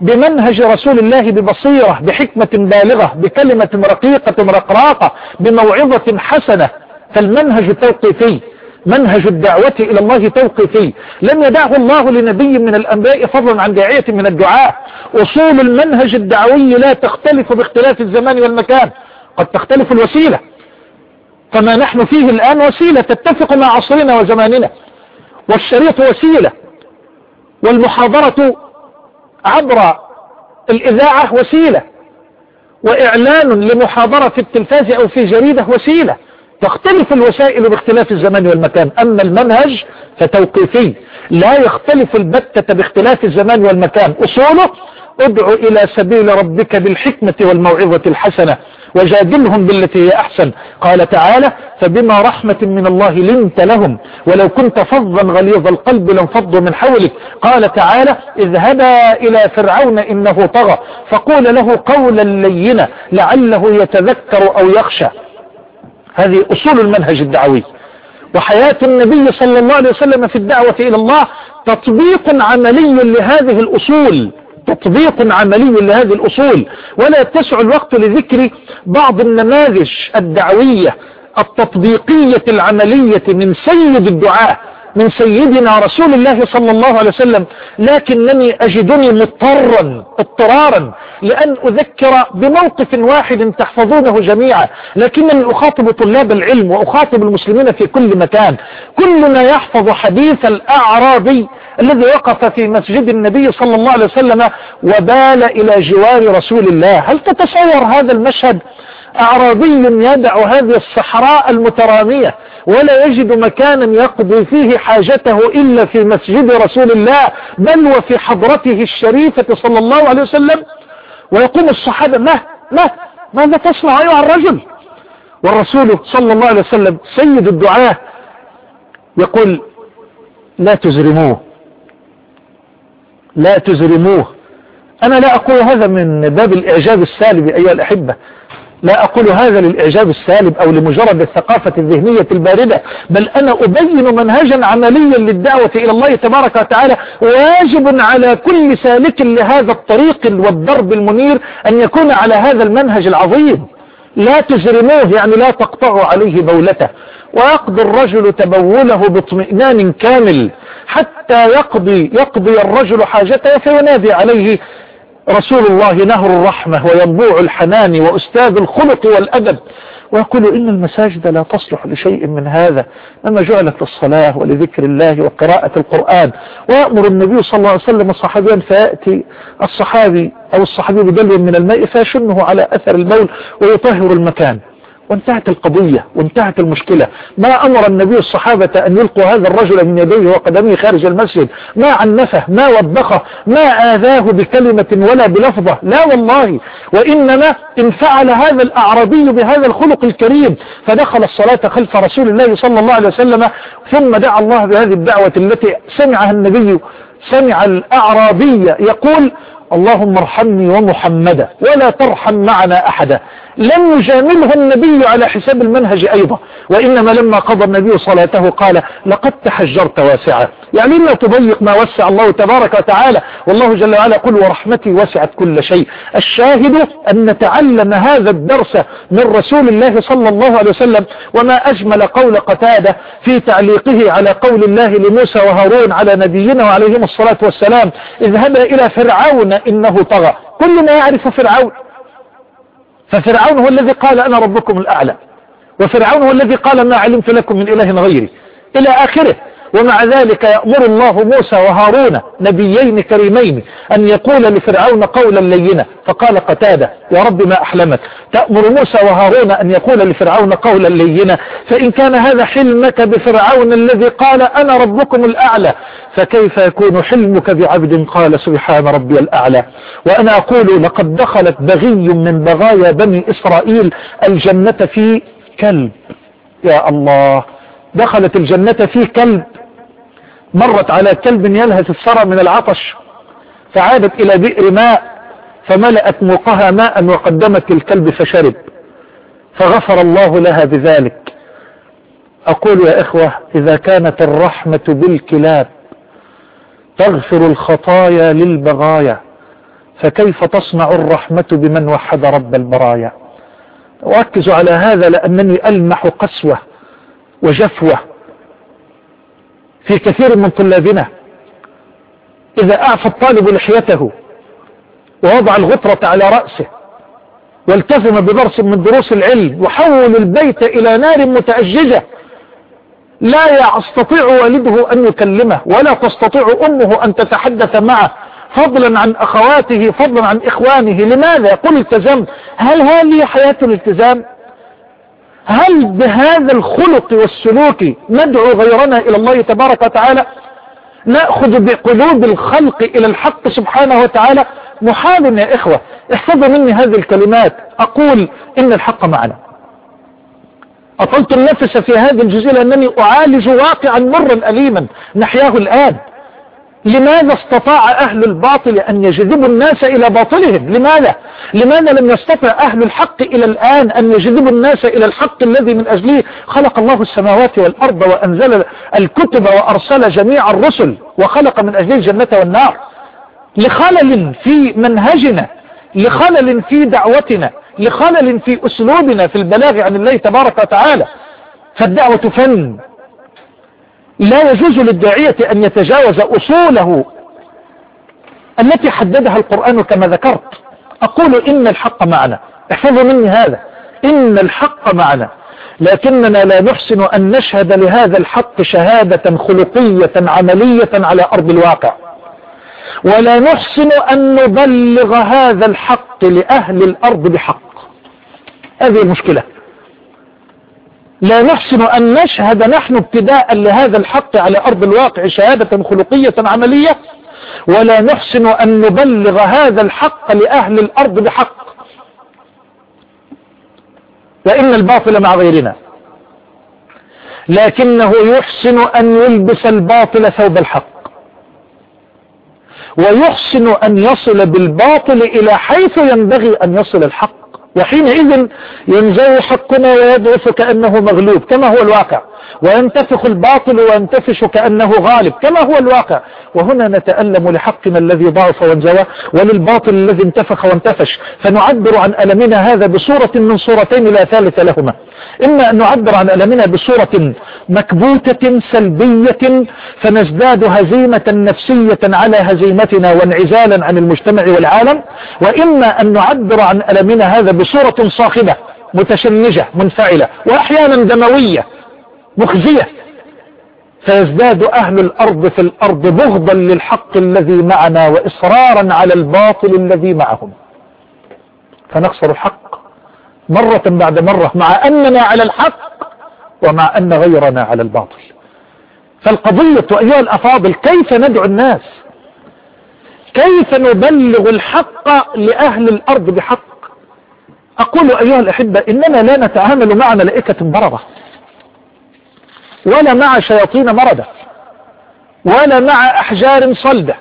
بمنهج رسول الله ببصيرة بحكمة بالغة بكلمة رقيقة رقراقة بموعظة حسنة. فالمنهج توقيفي منهج الدعوة إلى الله توقيفي. لم يدعه الله لنبي من الأنبياء فضلا عن داعية من الدعاء. أصول المنهج الدعوي لا تختلف باختلاف الزمان والمكان. قد تختلف الوسيلة. فما نحن فيه الآن وسيلة تتفق مع عصرنا وزماننا. والشريط وسيلة. والمحاضرة عبر الإذاعة وسيلة وإعلان لمحاضرة في التلفاز أو في جريدة وسيلة. تختلف الوسائل باختلاف الزمان والمكان أما المنهج فتوقيفي. لا يختلف البتة باختلاف الزمان والمكان. أصوله ادعو إلى سبيل ربك بالحكمة والموعظة الحسنة وجادلهم بالتي هي أحسن. قال تعالى فبما رحمة من الله لنت لهم ولو كنت فظا غليظ القلب لانفضوا من حولك. قال تعالى اذهبا إلى فرعون إنه طغى فقول له قولا لينا لعله يتذكر أو يخشى. هذه أصول المنهج الدعوي. وحياة النبي صلى الله عليه وسلم في الدعوة إلى الله تطبيق عملي لهذه الأصول. تطبيق عملي لهذه الأصول ولا يتسع الوقت لذكر بعض النماذج الدعوية التطبيقية العملية من سيد الدعاء. من سيدنا رسول الله صلى الله عليه وسلم لكنني أجدني مضطرا اضطرارا لأن أذكر بموقف واحد تحفظونه جميعا لكنني أخاطب طلاب العلم وأخاطب المسلمين في كل مكان. كلنا يحفظ حديث الأعرابي الذي وقف في مسجد النبي صلى الله عليه وسلم وبال إلى جوار رسول الله. هل تتصور هذا المشهد؟ أعرابي يدع هذه الصحراء المترامية ولا يجد مكانا يقضي فيه حاجته إلا في مسجد رسول الله بل وفي حضرته الشريفة صلى الله عليه وسلم. ويقوم الصحابة ما ما ماذا تصنع أيها الرجل؟ والرسول صلى الله عليه وسلم سيد الدعاة يقول لا تزرموه لا تزرموه. أنا لا أقول هذا من باب الإعجاب السالب أيها الأحبة. لا أقول هذا للإعجاب السالب أو لمجرد الثقافة الذهنية الباردة بل أنا أبين منهجا عمليا للدعوة إلى الله تبارك وتعالى واجب على كل سالك لهذا الطريق والضرب المنير أن يكون على هذا المنهج العظيم. لا تزرموه يعني لا تقطعوا عليه بولته. ويقضي الرجل تبوله باطمئنان كامل حتى يقضي يقضي الرجل حاجته فينادي عليه رسول الله نهر الرحمة وينبوع الحنان وأستاذ الخلق والأدب. ويقول إن المساجد لا تصلح لشيء من هذا. أما جعلت للصلاة ولذكر الله وقراءة القرآن. ويأمر النبي صلى الله عليه وسلم صحابيا فيأتي الصحابي أو الصحابي بدلو من الماء فيشنه على أثر البول ويطهر المكان. وانتهت القضية وانتهت المشكلة. ما أمر النبي الصحابة أن يلقوا هذا الرجل من يديه وقدمه خارج المسجد. ما عنفه ما وبخه ما آذاه بكلمة ولا بلفظة. لا والله. وإنما إن فعل هذا الأعرابي بهذا الخلق الكريم فدخل الصلاة خلف رسول الله صلى الله عليه وسلم ثم دعا الله بهذه الدعوة التي سمعها النبي سمع الأعرابي يقول اللهم ارحمني ومحمدا ولا ترحم معنا أحدا. لم يجامله النبي على حساب المنهج أيضا. وإنما لما قضى النبي صلاته قال لقد تحجرت واسعا. يعني لا تضيق ما وسع الله تبارك وتعالى. والله جل وعلا يقول ورحمتي وسعت كل شيء. الشاهد أن نتعلم هذا الدرس من رسول الله صلى الله عليه وسلم. وما أجمل قول قتادة في تعليقه على قول الله لموسى وهارون على نبينا وعليهم الصلاة والسلام. اذهبا إلى فرعون إنه طغى. كل ما يعرف فرعون ففرعون هو الذي قال أنا ربكم الأعلى وفرعون هو الذي قال ما علمت لكم من إله غيري. إلى آخره. ومع ذلك يأمر الله موسى وهارون نبيين كريمين أن يقول لفرعون قولا لينا. فقال قتادة يا رب ما أحلمك تأمر موسى وهارون أن يقول لفرعون قولا لينا. فإن كان هذا حلمك بفرعون الذي قال أنا ربكم الأعلى. فكيف يكون حلمك بعبد قال سبحان ربي الأعلى. وأنا أقول لقد دخلت بغي من بغايا بني إسرائيل الجنة في كلب. يا الله. دخلت الجنة في كلب. مرت على كلب يلهث الثرى من العطش فعادت إلى بئر ماء فملأت موقها ماء وقدمت للكلب فشرب. فغفر الله لها بذلك. أقول يا إخوة إذا كانت الرحمة بالكلاب تغفر الخطايا للبغايا فكيف تصنع الرحمة بمن وحد رب البرايا؟ أركز على هذا لأنني ألمح قسوة وجفوة. في كثير من طلابنا. إذا أعفى الطالب لحيته ووضع الغطرة على رأسه والتزم بدرس من دروس العلم وحول البيت إلى نار متأججة لا يستطيع والده أن يكلمه ولا تستطيع أمه أن تتحدث معه. فضلا عن أخواته فضلا عن إخوانه. لماذا؟ قل التزمت. هل هذه حياة الالتزام؟ هل بهذا الخلق والسلوك ندعو غيرنا إلى الله تبارك وتعالى؟ نأخذ بقلوب الخلق إلى الحق سبحانه وتعالى؟ محال يا إخوة. احفظوا مني هذه الكلمات. أقول إن الحق معنا. أطلت النفس في هذه الجزئية لأنني أعالج واقعا مرا أليما. نحياه الآن. لماذا استطاع أهل الباطل أن يجذبوا الناس إلى باطلهم؟ لماذا؟ لماذا لم يستطع أهل الحق إلى الآن أن يجذبوا الناس إلى الحق الذي من أجله خلق الله السماوات والأرض وأنزل الكتب وأرسل جميع الرسل وخلق من أجله الجنة والنار؟ لخلل في منهجنا لخلل في دعوتنا لخلل في أسلوبنا في البلاغ عن الله تبارك وتعالى. فالدعوة فن. لا يجوز للداعية أن يتجاوز أصوله التي حددها القرآن كما ذكرت. أقول إن الحق معنا. احفظوا مني هذا. إن الحق معنا. لكننا لا نحسن أن نشهد لهذا الحق شهادة خلقية عملية على أرض الواقع. ولا نحسن أن نبلغ هذا الحق لأهل الأرض بحق. هذه المشكلة. لا نحسن أن نشهد نحن ابتداء لهذا الحق على أرض الواقع شهادة خلقية عملية ولا نحسن أن نبلغ هذا الحق لأهل الأرض بحق. وإن الباطل مع غيرنا. لكنه يحسن أن يلبس الباطل ثوب الحق. ويحسن أن يصل بالباطل إلى حيث ينبغي أن يصل الحق. وحينئذ ينزوي حقنا ويضعف كأنه مغلوب كما هو الواقع. وينتفخ الباطل وينتفش كأنه غالب كما هو الواقع. وهنا نتألم لحقنا الذي ضعف وانزوى وللباطل الذي انتفخ وانتفش. فنعبر عن ألمنا هذا بصورة من صورتين لا ثالث لهما. إما أن نعبر عن ألمنا بصورة مكبوتة سلبية فنزداد هزيمة نفسية على هزيمتنا وانعزالا عن المجتمع والعالم وإما أن نعبر عن ألمنا هذا بصورة صاخبة متشنجة منفعلة وأحيانا دموية مخزية. فيزداد أهل الأرض في الأرض بغضا للحق الذي معنا وإصرارا على الباطل الذي معهم. فنخسر الحق مرة بعد مرة مع أننا على الحق ومع أن غيرنا على الباطل. فالقضية أيها الأفاضل كيف ندعو الناس؟ كيف نبلغ الحق لأهل الأرض بحق؟ أقول أيها الأحبة إننا لا نتعامل مع ملائكة بررة ولا مع شياطين مردة ولا مع أحجار صلدة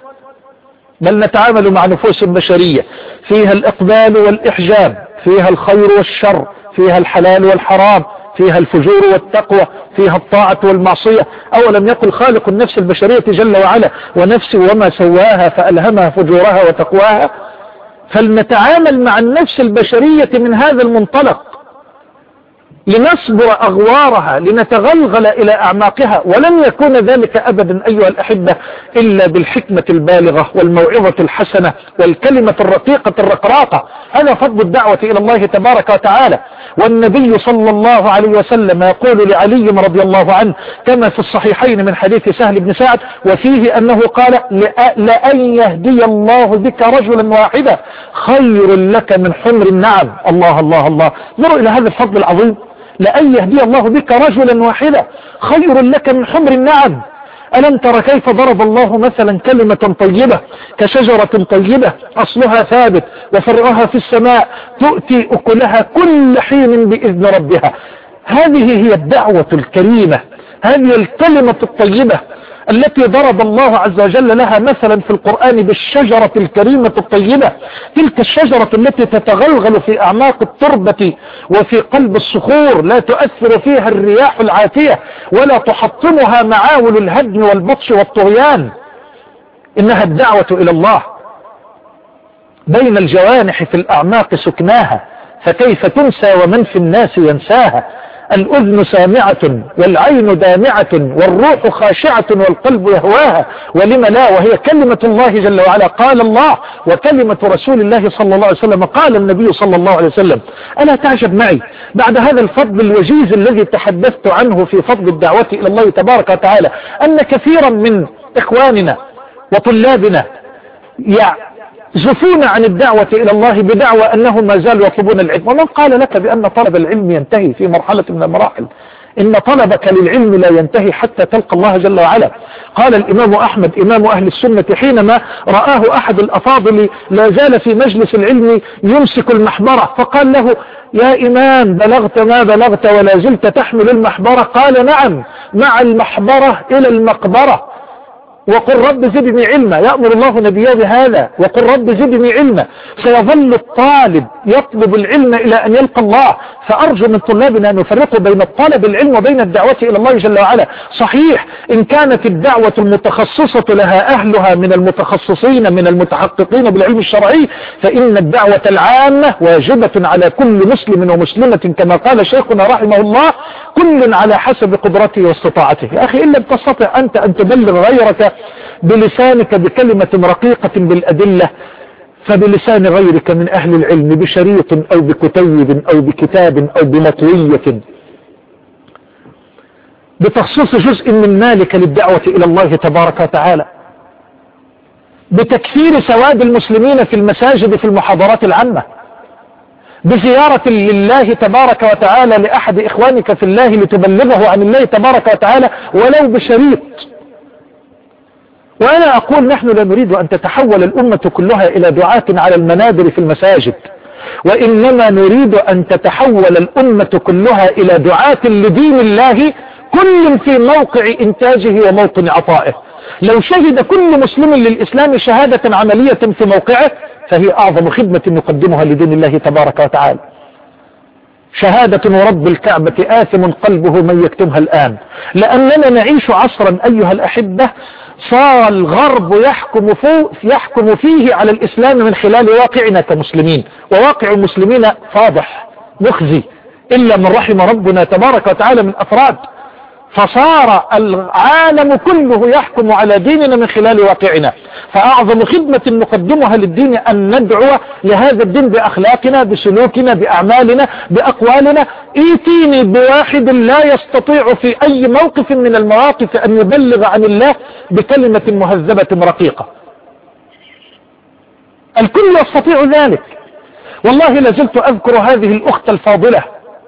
بل نتعامل مع نفوس بشرية فيها الإقبال والإحجاب فيها الخير والشر فيها الحلال والحرام فيها الفجور والتقوى فيها الطاعة والمعصية. أولم يقل خالق النفس البشرية جل وعلا ونفس وما سواها فألهمها فجورها وتقواها فلنتعامل مع النفس البشرية من هذا المنطلق. لنصبر أغوارها لنتغلغل إلى أعماقها ولن يكون ذلك أبدا أيها الأحبة إلا بالحكمة البالغة والموعظة الحسنة والكلمة الرقيقة الرقراقة. هذا فضل الدعوة إلى الله تبارك وتعالى. والنبي صلى الله عليه وسلم يقول لعلي رضي الله عنه كما في الصحيحين من حديث سهل بن سعد وفيه أنه قال لأن يهدي الله بك رجلا واحدا. خير لك من حمر النعم. الله الله الله. نروا إلى هذا الفضل العظيم. لأن يهدي الله بك رجلا واحدا. خير لك من حمر النعم. ألم تر كيف ضرب الله مثلا كلمة طيبة كشجرة طيبة؟ أصلها ثابت وفرعها في السماء. تؤتي أكلها كل حين بإذن ربها. هذه هي الدعوة الكريمة. هذه الكلمة الطيبة. التي ضرب الله عز وجل لها مثلا في القرآن بالشجرة الكريمة الطيبة. تلك الشجرة التي تتغلغل في أعماق التربة وفي قلب الصخور لا تؤثر فيها الرياح العاتية ولا تحطمها معاول الهدم والبطش والطغيان. إنها الدعوة إلى الله. بين الجوانح في الأعماق سكناها فكيف تنسى ومن في الناس ينساها؟ الأذن سامعة والعين دامعة والروح خاشعة والقلب يهواها ولم لا؟ وهي كلمة الله جل وعلا. قال الله وكلمة رسول الله صلى الله عليه وسلم. قال النبي صلى الله عليه وسلم. ألا تعجب معي؟ بعد هذا الفضل الوجيز الذي تحدثت عنه في فضل الدعوة إلى الله تبارك وتعالى أن كثيرا من إخواننا وطلابنا زفون عن الدعوة إلى الله بدعوى أنهم ما زالوا يطلبون العلم. ومن قال لك بأن طلب العلم ينتهي في مرحلة من المراحل. إن طلبك للعلم لا ينتهي حتى تلقى الله جل وعلا. قال الإمام أحمد إمام أهل السنة حينما رآه أحد الأفاضل لا زال في مجلس العلم يمسك المحبرة فقال له يا إمام بلغت ما بلغت ولا زلت تحمل المحبرة. قال نعم مع المحبرة إلى المقبرة. وقل رب زدني علما يأمر الله نبيه بهذا. وقل رب زدني علما. سيظل الطالب يطلب العلم إلى أن يلقى الله. فأرجو من طلابنا أن نفرقوا بين الطلب العلم وبين الدعوة إلى الله جل وعلا. صحيح إن كانت الدعوة المتخصصة لها أهلها من المتخصصين من المتحققين بالعلم الشرعي فإن الدعوة العامة واجبة على كل مسلم ومسلمة كما قال شيخنا رحمه الله كل على حسب قدرته واستطاعته. يا أخي إلا تستطع أنت أن تبلغ غيرك بلسانك بكلمة رقيقة بالأدلة فبلسان غيرك من أهل العلم بشريط أو بكتيب أو بكتاب أو بمطوية. بتخصيص جزء من مالك للدعوة إلى الله تبارك وتعالى. بتكثير سواد المسلمين في المساجد في المحاضرات العامة. بزيارة لله تبارك وتعالى لأحد إخوانك في الله لتبلغه عن الله تبارك وتعالى ولو بشريط. وأنا أقول نحن لا نريد أن تتحول الأمة كلها إلى دعاة على المنابر في المساجد. وإنما نريد أن تتحول الأمة كلها إلى دعاة لدين الله كل في موقع إنتاجه وموطن عطائه. لو شهد كل مسلم للإسلام شهادة عملية في موقعه فهي أعظم خدمة نقدمها لدين الله تبارك وتعالى. شهادة ورب الكعبة آثم قلبه من يكتمها الآن. لأننا نعيش عصرا أيها الأحبة صار الغرب يحكم, يحكم فيه على الإسلام من خلال واقعنا كمسلمين. وواقع المسلمين فاضح مخزي. إلا من رحم ربنا تبارك وتعالى من أفراد. فصار العالم كله يحكم على ديننا من خلال واقعنا. فأعظم خدمة نقدمها للدين أن ندعو لهذا الدين بأخلاقنا بسلوكنا بأعمالنا بأقوالنا. إيتيني بواحد لا يستطيع في أي موقف من المواقف أن يبلغ عن الله بكلمة مهذبة رقيقة. الكل يستطيع ذلك. والله لازلت أذكر هذه الأخت الفاضلة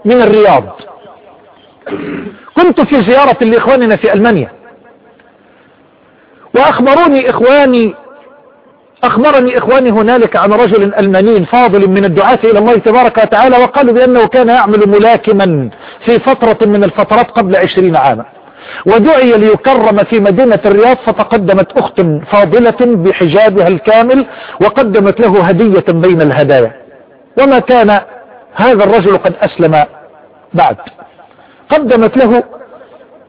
من الرياض. كنت في زيارة لإخواننا في ألمانيا. وأخبروني إخواني أخبرني إخواني هنالك عن رجل ألماني فاضل من الدعاة إلى الله تبارك وتعالى وقالوا بأنه كان يعمل ملاكما في فترة من الفترات قبل عشرين عاما. ودعي ليكرم في مدينة الرياض فتقدمت أخت فاضلة بحجابها الكامل وقدمت له هدية بين الهدايا. وما كان هذا الرجل قد أسلم بعد. قدمت له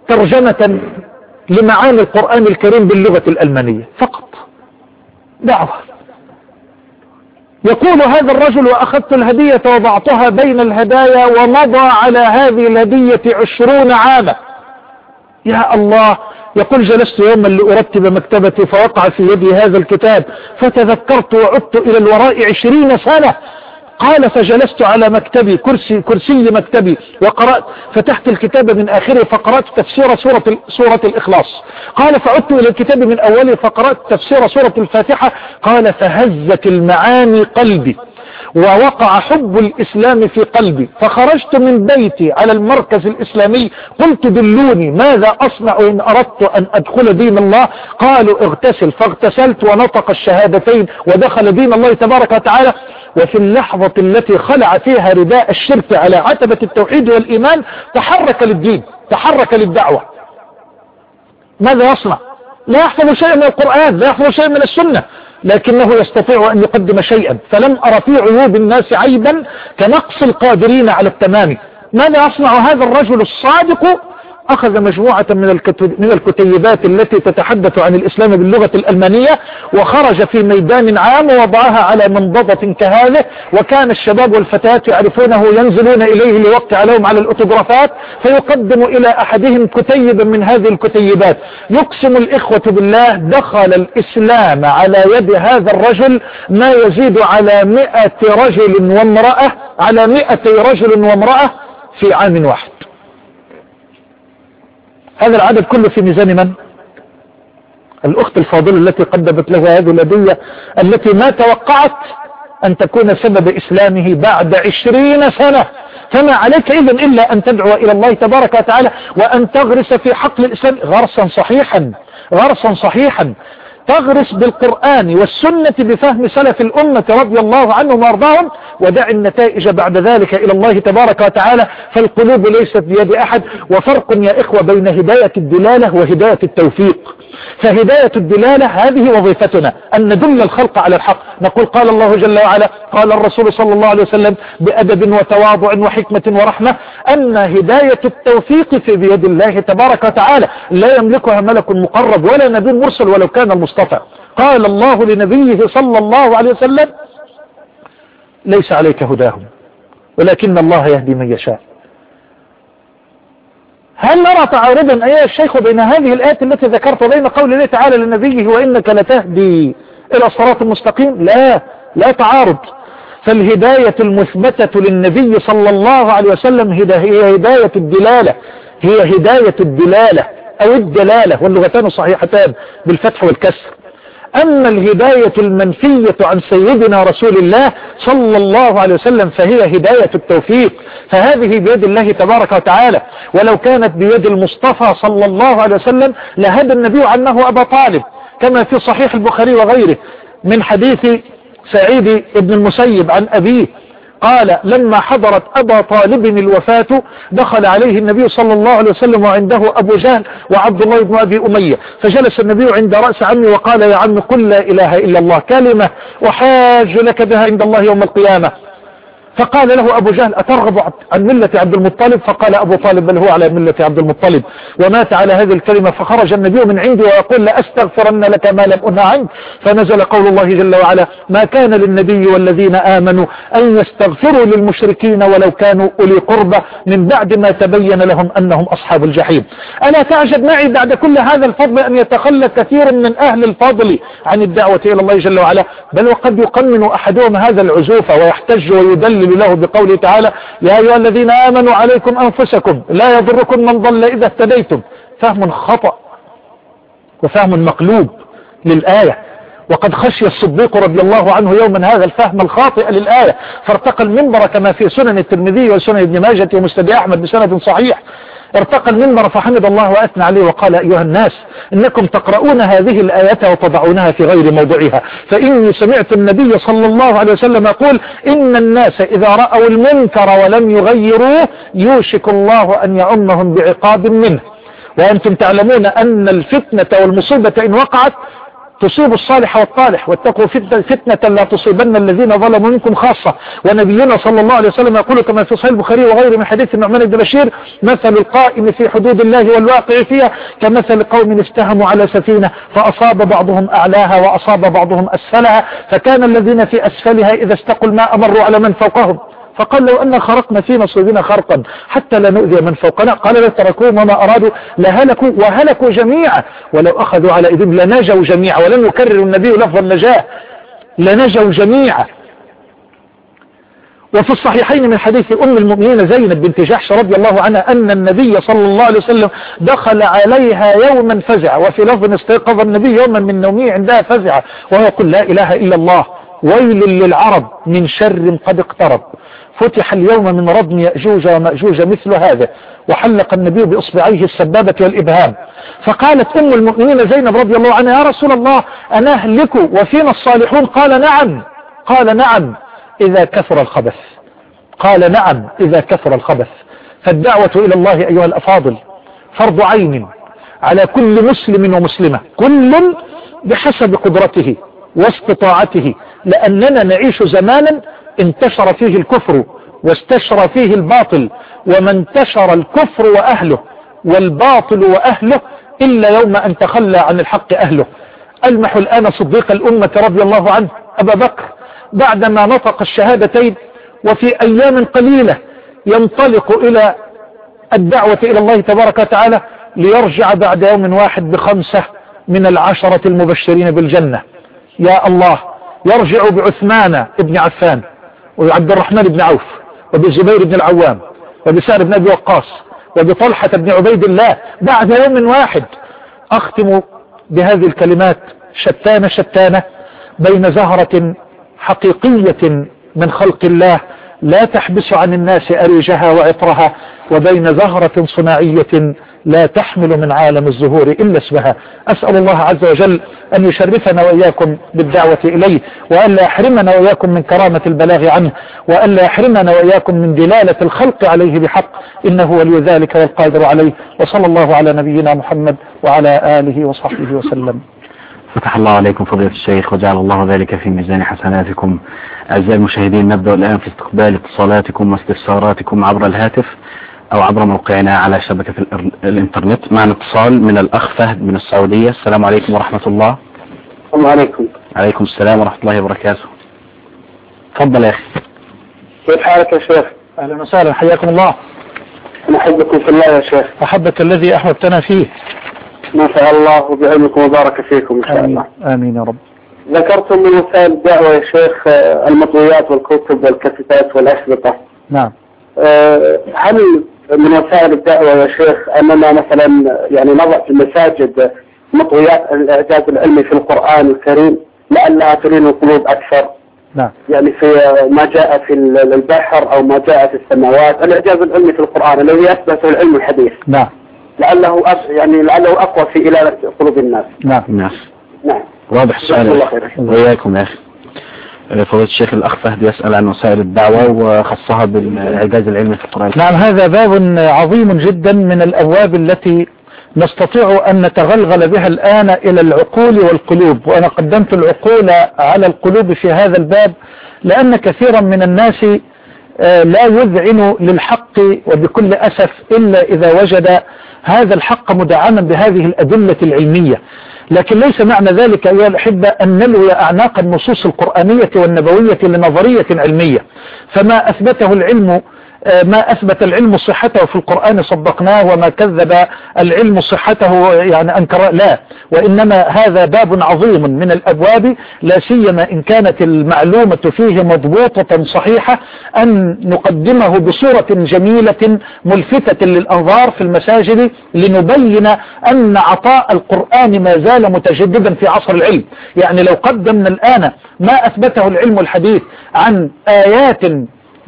ترجمة لمعاني القرآن الكريم باللغة الألمانية فقط. دعوة. يقول هذا الرجل وأخذت الهدية وضعتها بين الهدايا ومضى على هذه الهدية عشرون عاما. يا الله يقول جلست يوما لأرتب مكتبتي فوقع في يدي هذا الكتاب فتذكرت وعدت إلى الوراء عشرين سنة. قال فجلست على مكتبي كرسي كرسي مكتبي وقرأت فتحت الكتاب من آخره فقرأت تفسير سورة, سورة الإخلاص. قال فعدت إلى الكتاب من أوله فقرأت تفسير سورة الفاتحة. قال فهزت المعاني قلبي. ووقع حب الإسلام في قلبي. فخرجت من بيتي على المركز الإسلامي. قلت دلوني ماذا أصنع إن أردت أن أدخل دين الله؟ قالوا اغتسل. فاغتسلت ونطق الشهادتين ودخل دين الله تبارك وتعالى. وفي اللحظة التي خلع فيها رداء الشرك على عتبة التوحيد والإيمان تحرك للدين تحرك للدعوة. ماذا يصنع؟ لا يحفظ شيئا من القرآن لا يحفظ شيئا من السنة. لكنه يستطيع أن يقدم شيئا. فلم أرى في عيوب الناس عيبا كنقص القادرين على التمام. ماذا يصنع هذا الرجل الصادق أخذ مجموعة من من الكتيبات التي تتحدث عن الإسلام باللغة الألمانية وخرج في ميدان عام ووضعها على منضدة كهذه وكان الشباب والفتيات يعرفونه ينزلون إليه لوقت عليهم على الأوتوغرافات فيقدم إلى أحدهم كتيبا من هذه الكتيبات. يقسم الإخوة بالله دخل الإسلام على يد هذا الرجل ما يزيد على مئة رجل وامرأة على مئة رجل وامرأة في عام واحد. هذا العدد كله في ميزان من؟ الأخت الفاضلة التي قدمت له هذه الهدية التي ما توقعت أن تكون سبب إسلامه بعد عشرين سنة. فما عليك إذن إلا أن تدعو إلى الله تبارك وتعالى وأن تغرس في حقل الإسلام غرسا صحيحا غرسا صحيحا. تغرس بالقرآن والسنة بفهم سلف الأمة رضي الله عنهم وأرضاهم ودع النتائج بعد ذلك إلى الله تبارك وتعالى فالقلوب ليست بيد أحد وفرق يا إخوة بين هداية الدلالة وهداية التوفيق. فهداية الدلالة هذه وظيفتنا أن ندل الخلق على الحق. نقول قال الله جل وعلا قال الرسول صلى الله عليه وسلم بأدب وتواضع وحكمة ورحمة أن هداية التوفيق في بيد الله تبارك وتعالى لا يملكها ملك مقرب ولا نبي مرسل ولو كان المصطفى قال الله لنبيه صلى الله عليه وسلم ليس عليك هداهم ولكن الله يهدي من يشاء. هل نرى تعارضا أيها الشيخ بين هذه الآيات التي ذكرت وبين قول الله تعالى لنبيه وإنك لتهدي إلى الصراط المستقيم؟ لا لا تعارض. فالهداية المثبتة للنبي صلى الله عليه وسلم هي هداية الدلالة هي هداية الدلالة. أو الدلالة واللغتان صحيحتان بالفتح والكسر. أما الهداية المنفية عن سيدنا رسول الله صلى الله عليه وسلم فهي هداية التوفيق فهذه بيد الله تبارك وتعالى. ولو كانت بيد المصطفى صلى الله عليه وسلم لهدى النبي عنه أبا طالب كما في صحيح البخاري وغيره من حديث سعيد بن المسيب عن أبيه قال لما حضرت أبا طالب الوفاة دخل عليه النبي صلى الله عليه وسلم وعنده أبو جهل وعبد الله بن أبي أمية. فجلس النبي عند رأس عمي وقال يا عم قل لا إله إلا الله كلمة وحاج لك بها عند الله يوم القيامة. فقال له أبو جهل أترغب عن ملة عبد المطلب؟ فقال أبو طالب بل هو على ملة عبد المطلب. ومات على هذه الكلمة فخرج النبي من عنده ويقول لأستغفرن لك ما لم أنه عنك. فنزل قول الله جل وعلا ما كان للنبي والذين آمنوا أن يستغفروا للمشركين ولو كانوا أولي قربى من بعد ما تبين لهم أنهم أصحاب الجحيم. ألا تعجب معي بعد كل هذا الفضل أن يتخلى كثير من أهل الفضل عن الدعوة إلى الله جل وعلا؟ بل وقد يقنن أحدهم هذا العزوف ويحتج ويدلل له بقوله تعالى يا أيها الذين آمنوا عليكم أنفسكم لا يضركم من ضل إذا اهتديتم. فهم خطأ وفهم مقلوب للآية. وقد خشي الصديق رضي الله عنه يوما هذا الفهم الخاطئ للآية. فارتقى المنبر كما في سنن الترمذي وسنن ابن ماجه ومستدى أحمد بسند صحيح. ارتقى المنبر فحمد الله وأثنى عليه وقال أيها الناس إنكم تقرؤون هذه الآيات وتضعونها في غير موضعها فإني سمعت النبي صلى الله عليه وسلم يقول إن الناس إذا رأوا المنكر ولم يغيروه يوشك الله أن يعمهم بعقاب منه وأنتم تعلمون أن الفتنة والمصيبة إن وقعت تصيب الصالح والطالح واتقوا فتنة, فتنة لا تصيبن الذين ظلموا منكم خاصة. ونبينا صلى الله عليه وسلم يقول كما في صحيح البخاري وغيره من حديث النعمان بن بشير مثل القائم في حدود الله والواقع فيها كمثل قوم استهموا على سفينة فأصاب بعضهم أعلاها وأصاب بعضهم أسفلها فكان الذين في أسفلها إذا استقوا الماء مروا على من فوقهم. فقال لو أن خرقنا في نصيبنا خرقا حتى لا نؤذي من فوقنا. قال لا تركوهم وما أرادوا لهلكوا وهلكوا جميعا. ولو أخذوا على إذن لنجوا جميعا. ولم يكرر النبي لفظ النجاة لنجوا جميعا. وفي الصحيحين من حديث أم المؤمنين زينب بنت جحش رضي الله عنها أن النبي صلى الله عليه وسلم دخل عليها يوما فزع وفي لفظ استيقظ النبي يوما من نومه عندها فزع وهو يقول لا إله إلا الله. ويل للعرب من شر قد اقترب. فتح اليوم من ردم يأجوج ومأجوج مثل هذا وحلق النبي بإصبعيه السبابة والإبهام. فقالت أم المؤمنين زينب رضي الله عنها يا رسول الله أنهلك وفينا الصالحون؟ قال نعم. قال نعم. إذا كثر الخبث. قال نعم. إذا كثر الخبث. فالدعوة إلى الله أيها الأفاضل فرض عين على كل مسلم ومسلمة. كل بحسب قدرته واستطاعته. لأننا نعيش زمانا انتشر فيه الكفر واستشرى فيه الباطل وما انتشر الكفر وأهله والباطل وأهله إلا يوم أن تخلى عن الحق أهله. ألمح الآن صديق الأمة رضي الله عنه أبا بكر بعدما نطق الشهادتين وفي أيام قليلة ينطلق إلى الدعوة إلى الله تبارك وتعالى ليرجع بعد يوم واحد بخمسة من العشرة المبشرين بالجنة. يا الله يرجع بعثمان ابن عفان وعبد الرحمن بن عوف وبزبير بن العوام وبسعد بن أبي وقاص وبطلحة بن عبيد الله بعد يوم واحد. أختم بهذه الكلمات شتانة شتانة بين زهرة حقيقية من خلق الله لا تحبس عن الناس أريجها وعطرها وبين زهرة صناعية لا تحمل من عالم الزهور إلا اسمها. أسأل الله عز وجل أن يشرفنا وإياكم بالدعوة إليه وأن لا يحرمنا وإياكم من كرامة البلاغ عنه وأن لا يحرمنا وإياكم من دلالة الخلق عليه بحق. إنه ولي ذلك والقادر عليه. وصلى الله على نبينا محمد وعلى آله وصحبه وسلم. فتح الله عليكم فضيلة الشيخ وجعل الله ذلك في ميزان حسناتكم. أعزائي المشاهدين نبدأ الآن في استقبال اتصالاتكم واستفساراتكم عبر الهاتف. أو عبر موقعنا على شبكة الإنترنت. معنا اتصال من الأخ فهد من السعودية. السلام عليكم ورحمة الله. السلام عليكم. عليكم السلام ورحمة الله وبركاته. تفضل يا أخي. كيف حالك يا شيخ؟ أهلا وسهلا. حياكم الله. أنا أحبكم في الله يا شيخ. أحبك الذي أحببتنا فيه. نفع الله بعلمكم وبارك فيكم إن شاء الله. آمين يا رب. ذكرتم من وسائل الدعوة يا شيخ آه، المطويات والكتب والكتابات والأشرطة. نعم. آه، هل من وسائل الدعوة يا شيخ أننا مثلا يعني نضع في المساجد مطويات الإعجاز العلمي في القرآن الكريم لأنها ترين القلوب أكثر. نعم. يعني في ما جاء في البحر أو ما جاء في السماوات الإعجاز العلمي في القرآن الذي أثبته العلم الحديث. نعم. لعله يعني لعله أقوى في إلالة قلوب الناس. نعم. نعم. نعم. واضح السؤال. الله يا خير. أخي. وإياكم يا أخي. فضيلة الشيخ الأخ فهد يسأل عن وسائل الدعوة وخصها بالإعجاز العلمي في القرآن. نعم هذا باب عظيم جدا من الأبواب التي نستطيع أن نتغلغل بها الآن إلى العقول والقلوب. وأنا قدمت العقول على القلوب في هذا الباب لأن كثيرا من الناس لا يذعن للحق وبكل أسف إلا إذا وجد هذا الحق مدعما بهذه الأدلة العلمية. لكن ليس معنى ذلك أيها الأحبة أن نلوي أعناق النصوص القرآنية والنبوية لنظرية علمية. فما أثبته العلم ما أثبت العلم صحته في القرآن صدقناه وما كذب العلم صحته يعني أنكر لا. وإنما هذا باب عظيم من الأبواب لا سيما إن كانت المعلومة فيه مضبوطة صحيحة أن نقدمه بصورة جميلة ملفتة للأنظار في المساجد لنبين أن عطاء القرآن ما زال متجددا في عصر العلم. يعني لو قدمنا الآن ما أثبته العلم الحديث عن آيات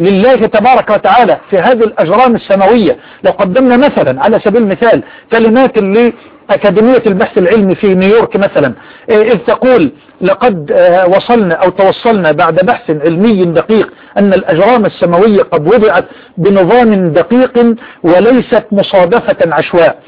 لله تبارك وتعالى في هذه الأجرام السماوية. لو قدمنا مثلا على سبيل المثال كلمات لأكاديمية البحث العلمي في نيويورك مثلا إذ تقول لقد وصلنا أو توصلنا بعد بحث علمي دقيق أن الأجرام السماوية قد وضعت بنظام دقيق وليست مصادفة عشواء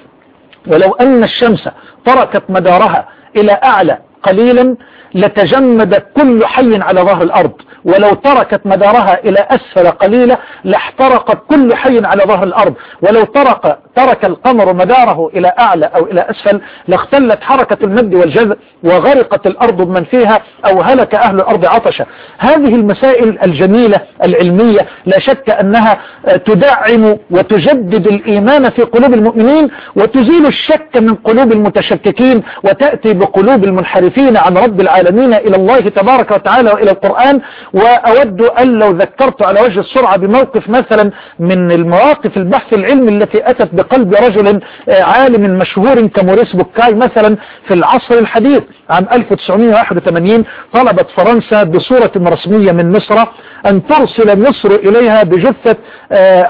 ولو أن الشمس تركت مدارها إلى أعلى قليلا لتجمد كل حي على ظهر الأرض. ولو تركت مدارها إلى أسفل قليلا لاحترقت كل حي على ظهر الأرض. ولو ترك, ترك القمر مداره إلى أعلى أو إلى أسفل لاختلت حركة المد والجذب وغرقت الأرض بمن فيها أو هلك أهل الأرض عطشا. هذه المسائل الجميلة العلمية لا شك أنها تدعم وتجدد الإيمان في قلوب المؤمنين وتزيل الشك من قلوب المتشككين وتأتي بقلوب المنحرفين عن رب العالمين إلى الله تبارك وتعالى وإلى القرآن. وأود أن لو ذكرت على وجه السرعة بموقف مثلا من المواقف البحث العلمي التي أتت بقلب رجل عالم مشهور كموريس بوكاي مثلا في العصر الحديث عام 1981 طلبت فرنسا بصورة رسمية من مصر أن ترسل مصر إليها بجثة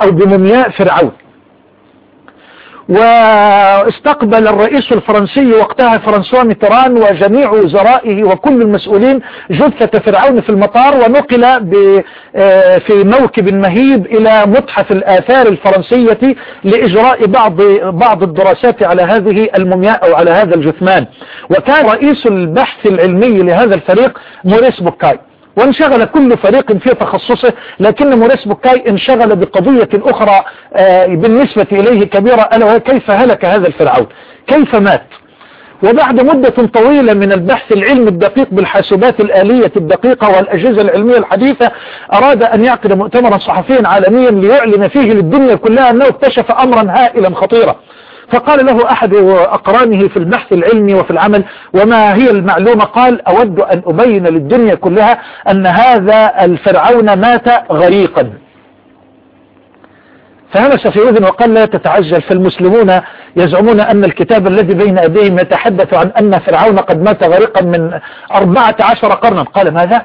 أو بمومياء فرعون. واستقبل الرئيس الفرنسي وقتها فرانسوا ميتران وجميع وزرائه وكل المسؤولين جثة فرعون في المطار ونقل في موكب مهيب إلى متحف الآثار الفرنسية لإجراء بعض بعض الدراسات على هذه المومياء أو على هذا الجثمان. وكان رئيس البحث العلمي لهذا الفريق موريس بوكاي. وانشغل كل فريق في تخصصه لكن موريس بوكاي انشغل بقضية أخرى بالنسبة إليه كبيرة ألا وهي كيف هلك هذا الفرعون؟ كيف مات؟ وبعد مدة طويلة من البحث العلمي الدقيق بالحاسبات الآلية الدقيقة والأجهزة العلمية الحديثة أراد أن يعقد مؤتمرا صحفيا عالميا ليعلن فيه للدنيا كلها أنه اكتشف أمرا هائلا خطيرا. فقال له أحد أقرانه في البحث العلمي وفي العمل وما هي المعلومة؟ قال أود أن أبين للدنيا كلها أن هذا الفرعون مات غريقا. فهمس في أذن وقال لا تتعجل فالمسلمون يزعمون أن الكتاب الذي بين أيديهم يتحدث عن أن فرعون قد مات غريقا من أربعة عشر قرنا. قال ماذا؟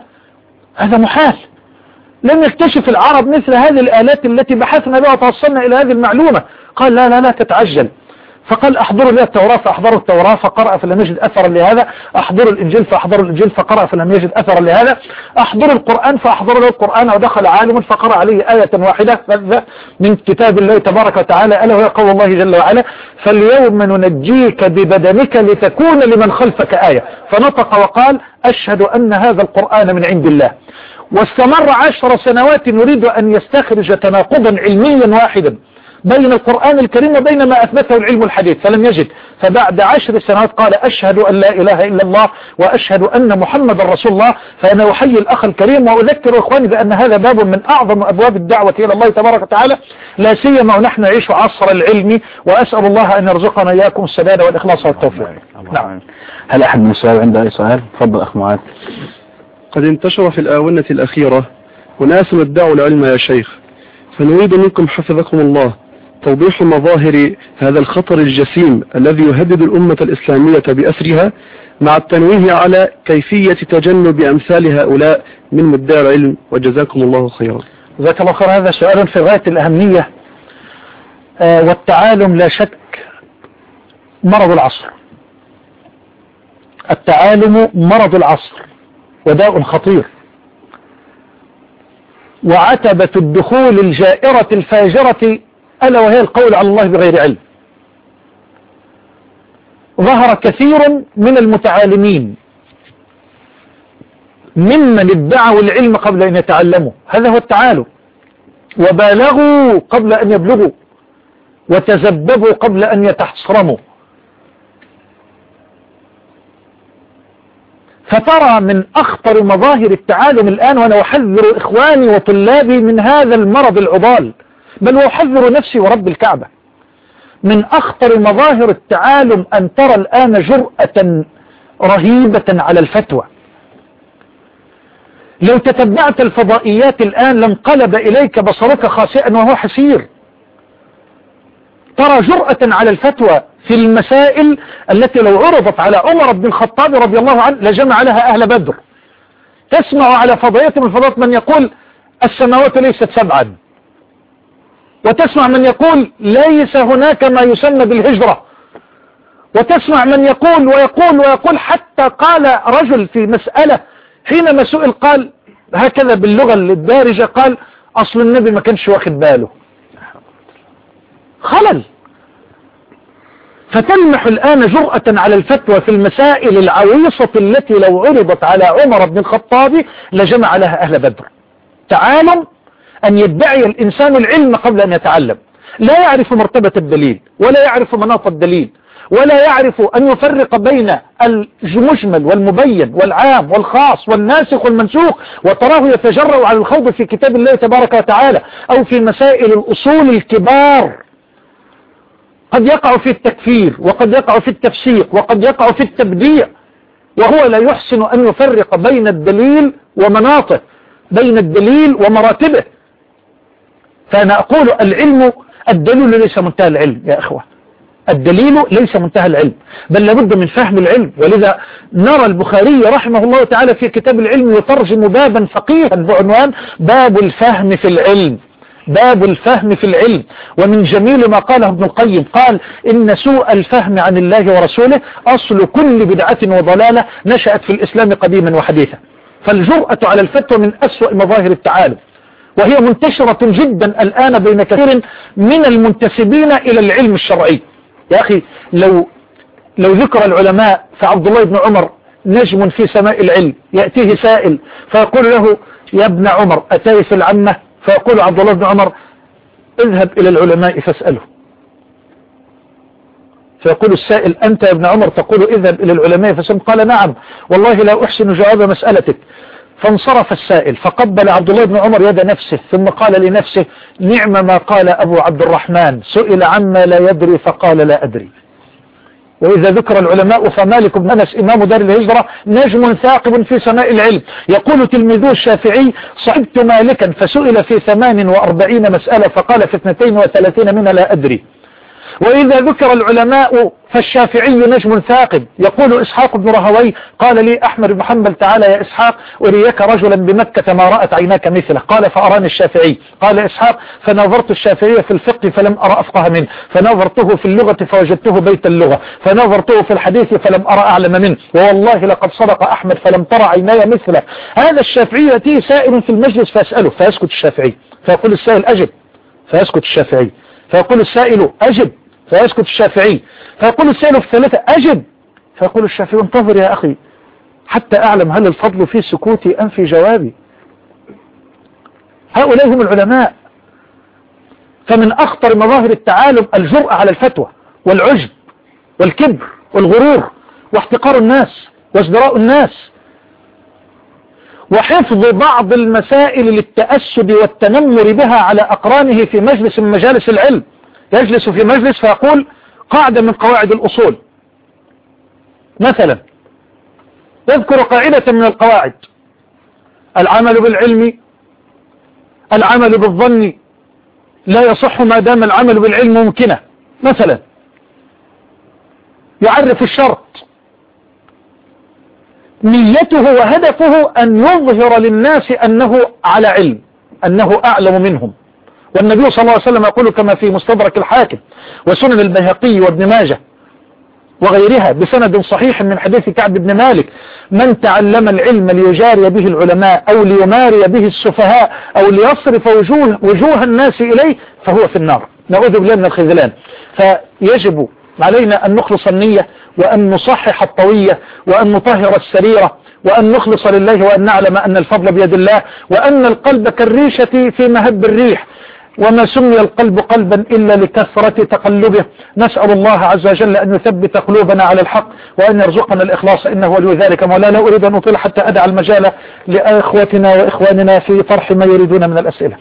هذا محال. لم يكتشف العرب مثل هذه الآلات التي بحثنا بها وتوصلنا إلى هذه المعلومة. قال لا لا لا تتعجل. فقال أحضروا لي التوراة فأحضروا التوراة فقرأ فلم يجد أثرا لهذا. أحضروا الإنجيل فأحضروا الإنجيل فقرأ فلم يجد أثرا لهذا. أحضروا القرآن فأحضروا له القرآن ودخل عالم فقرأ عليه آية واحدة. من كتاب الله تبارك وتعالى ألا وهي قول الله جل وعلا فاليوم ننجيك ببدنك لتكون لمن خلفك آية. فنطق وقال أشهد أن هذا القرآن من عند الله. واستمر عشر سنوات يريد أن يستخرج تناقضا علميا واحدا. بين القرآن الكريم وبين ما أثبته العلم الحديث فلم يجد. فبعد عشر سنوات قال أشهد أن لا إله إلا الله وأشهد أن محمد رسول الله فأنا أحيي الأخ الكريم وأذكر إخواني بأن هذا باب من أعظم أبواب الدعوة إلى الله تبارك وتعالى. لا سيما ونحن نعيش عصر العلم وأسأل الله أن يرزقنا إياكم السداد والإخلاص والتوفيق. نعم. هل أحد من السؤال عنده أي سؤال؟ تفضل أخ معاذ. قد انتشر في الآونة الأخيرة أناس ادعوا العلم يا شيخ فنريد منكم حفظكم الله. توضيح مظاهر هذا الخطر الجسيم الذي يهدد الأمة الإسلامية بأسرها مع التنويه على كيفية تجنب أمثال هؤلاء من مدعي العلم وجزاكم الله خيرا. جزاك الله خير هذا سؤال في غاية الأهمية. آه والتعالم لا شك مرض العصر. التعالم مرض العصر وداء خطير. وعتبة الدخول الجائرة الفاجرة ألا وهي القول على الله بغير علم. ظهر كثير من المتعالمين ممن ادعوا العلم قبل أن يتعلموا. هذا هو التعالم. وبالغوا قبل أن يبلغوا. وتزببوا قبل أن يتحصرموا. فترى من أخطر مظاهر التعالم الآن وأنا أحذر إخواني وطلابي من هذا المرض العضال. بل وأحذر نفسي ورب الكعبة. من أخطر مظاهر التعالم أن ترى الآن جرأة رهيبة على الفتوى. لو تتبعت الفضائيات الآن لانقلب إليك بصرك خاسئا وهو حسير. ترى جرأة على الفتوى في المسائل التي لو عرضت على عمر بن الخطاب رضي الله عنه لجمع لها أهل بدر. تسمع على فضائية من فضائيات من يقول السماوات ليست سبعا. وتسمع من يقول ليس هناك ما يسمى بالهجرة. وتسمع من يقول ويقول ويقول حتى قال رجل في مسألة حينما سئل قال هكذا باللغة الدارجة قال أصل النبي ما كانش واخد باله. خلل. فتلمح الآن جرأة على الفتوى في المسائل العويصة التي لو عرضت على عمر بن الخطاب لجمع لها أهل بدر. تعالم أن يدعي الإنسان العلم قبل أن يتعلم. لا يعرف مرتبة الدليل ولا يعرف مناط الدليل ولا يعرف أن يفرق بين المجمل والمبين والعام والخاص والناسخ والمنسوخ وتراه يتجرأ على الخوض في كتاب الله تبارك وتعالى أو في مسائل الأصول الكبار. قد يقع في التكفير وقد يقع في التفسيق وقد يقع في التبديع وهو لا يحسن أن يفرق بين الدليل ومناطه بين الدليل ومراتبه. فأنا أقول العلم الدليل ليس منتهى العلم يا أخوة. الدليل ليس منتهى العلم بل لابد من فهم العلم. ولذا نرى البخاري رحمه الله تعالى في كتاب العلم يترجم بابا فقيها بعنوان باب الفهم في العلم. باب الفهم في العلم. ومن جميل ما قاله ابن القيم قال إن سوء الفهم عن الله ورسوله أصل كل بدعة وضلالة نشأت في الإسلام قديما وحديثا. فالجرأة على الفتوى من أسوأ مظاهر التعالم. وهي منتشرة جدا الآن بين كثير من المنتسبين إلى العلم الشرعي. يا أخي لو لو ذكر العلماء فعبد الله بن عمر نجم في سماء العلم يأتيه سائل فيقول له يا ابن عمر أتي في العمة؟ فيقول عبد الله بن عمر اذهب إلى العلماء فاسأله. فيقول السائل أنت يا ابن عمر تقول اذهب إلى العلماء فاسأله قال نعم والله لا أحسن جواب مسألتك. فانصرف السائل فقبل عبد الله بن عمر يد نفسه ثم قال لنفسه نعم ما قال أبو عبد الرحمن سئل عما لا يدري فقال لا أدري. وإذا ذكر العلماء فمالك بن أنس إمام دار الهجرة نجم ثاقب في سماء العلم. يقول تلميذه الشافعي صحبت مالكا. فسئل في ثمان وأربعين مسألة فقال في اثنتين وثلاثين منها لا أدري. وإذا ذكر العلماء فالشافعي نجم ثاقب. يقول إسحاق بن رهوي قال لي أحمد بن حنبل تعالى يا إسحاق أريك رجلا بمكة ما رأت عيناك مثله. قال فأراني الشافعي. قال إسحاق فنظرت الشافعي في الفقه فلم أرى أفقه منه فنظرته في اللغة فوجدته بيت اللغة فنظرته في الحديث فلم أرى أعلم منه والله لقد صدق أحمد فلم ترى عيناي مثله. هذا الشافعي يأتيه سائل في المجلس فأسأله فيسكت الشافعي فيقول السائل أجب. فيسكت الشافعي فيقول السائل أجب. فيسكت الشافعي. فيقول السائل في الثلاثة أجب. فيقول الشافعي انتظر يا أخي حتى أعلم هل الفضل في سكوتي أم في جوابي. هؤلاء هم العلماء. فمن أخطر مظاهر التعالم الجرأة على الفتوى والعجب والكبر والغرور واحتقار الناس وازدراء الناس وحفظ بعض المسائل للتأسد والتنمر بها على أقرانه في مجلس من مجالس العلم. يجلس في مجلس فيقول قاعدة من قواعد الأصول. مثلا يذكر قاعدة من القواعد. العمل بالعلم العمل بالظن لا يصح ما دام العمل بالعلم ممكنة. مثلا يعرف الشرط. نيته وهدفه أن يظهر للناس أنه على علم أنه أعلم منهم. والنبي صلى الله عليه وسلم يقول كما في مستدرك الحاكم وسنن البيهقي وابن ماجه وغيرها بسند صحيح من حديث كعب بن مالك من تعلم العلم ليجاري به العلماء أو ليماري به السفهاء أو ليصرف وجوه, وجوه الناس إليه فهو في النار. نعوذ بالله من الخذلان. فيجب علينا أن نخلص النية وأن نصحح الطوية وأن نطهر السريرة وأن نخلص لله وأن نعلم أن الفضل بيد الله وأن القلب كالريشة في مهب الريح. وما سمي القلب قلبا إلا لكثرة تقلبه. نسأل الله عز وجل أن يثبت قلوبنا على الحق وأن يرزقنا الإخلاص. إنه ولي ذلك. مولانا أريد أن أطيل حتى أدع المجال لأخوتنا وإخواننا في طرح ما يريدون من الأسئلة.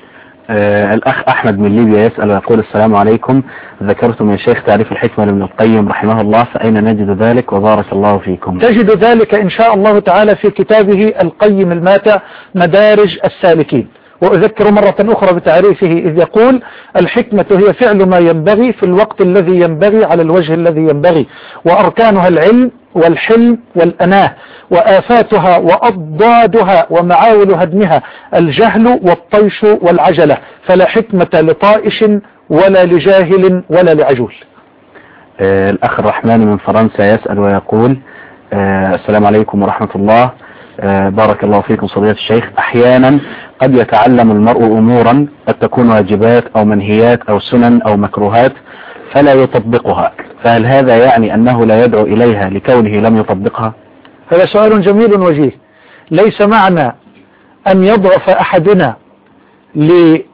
آه الأخ أحمد من ليبيا يسأل ويقول السلام عليكم. ذكرتم يا شيخ تعريف الحكمة لابن القيم رحمه الله فأين نجد ذلك؟ وبارك الله فيكم. تجد ذلك إن شاء الله تعالى في كتابه القيم الماتع مدارج السالكين. وأذكر مرة أخرى بتعريفه إذ يقول الحكمة هي فعل ما ينبغي في الوقت الذي ينبغي على الوجه الذي ينبغي وأركانها العلم والحلم والأناه وآفاتها وأضدادها ومعاول هدمها الجهل والطيش والعجلة فلا حكمة لطائش ولا لجاهل ولا لعجول. آه الأخ الرحمن من فرنسا يسأل ويقول آه السلام عليكم ورحمة الله. بارك الله فيكم صديقة الشيخ. أحيانا قد يتعلم المرء أمورا قد تكون واجبات أو منهيات أو سنن أو مكروهات فلا يطبقها. فهل هذا يعني أنه لا يدعو إليها لكونه لم يطبقها؟ هذا سؤال جميل وجيه. ليس معنى أن يضعف أحدنا لهيئته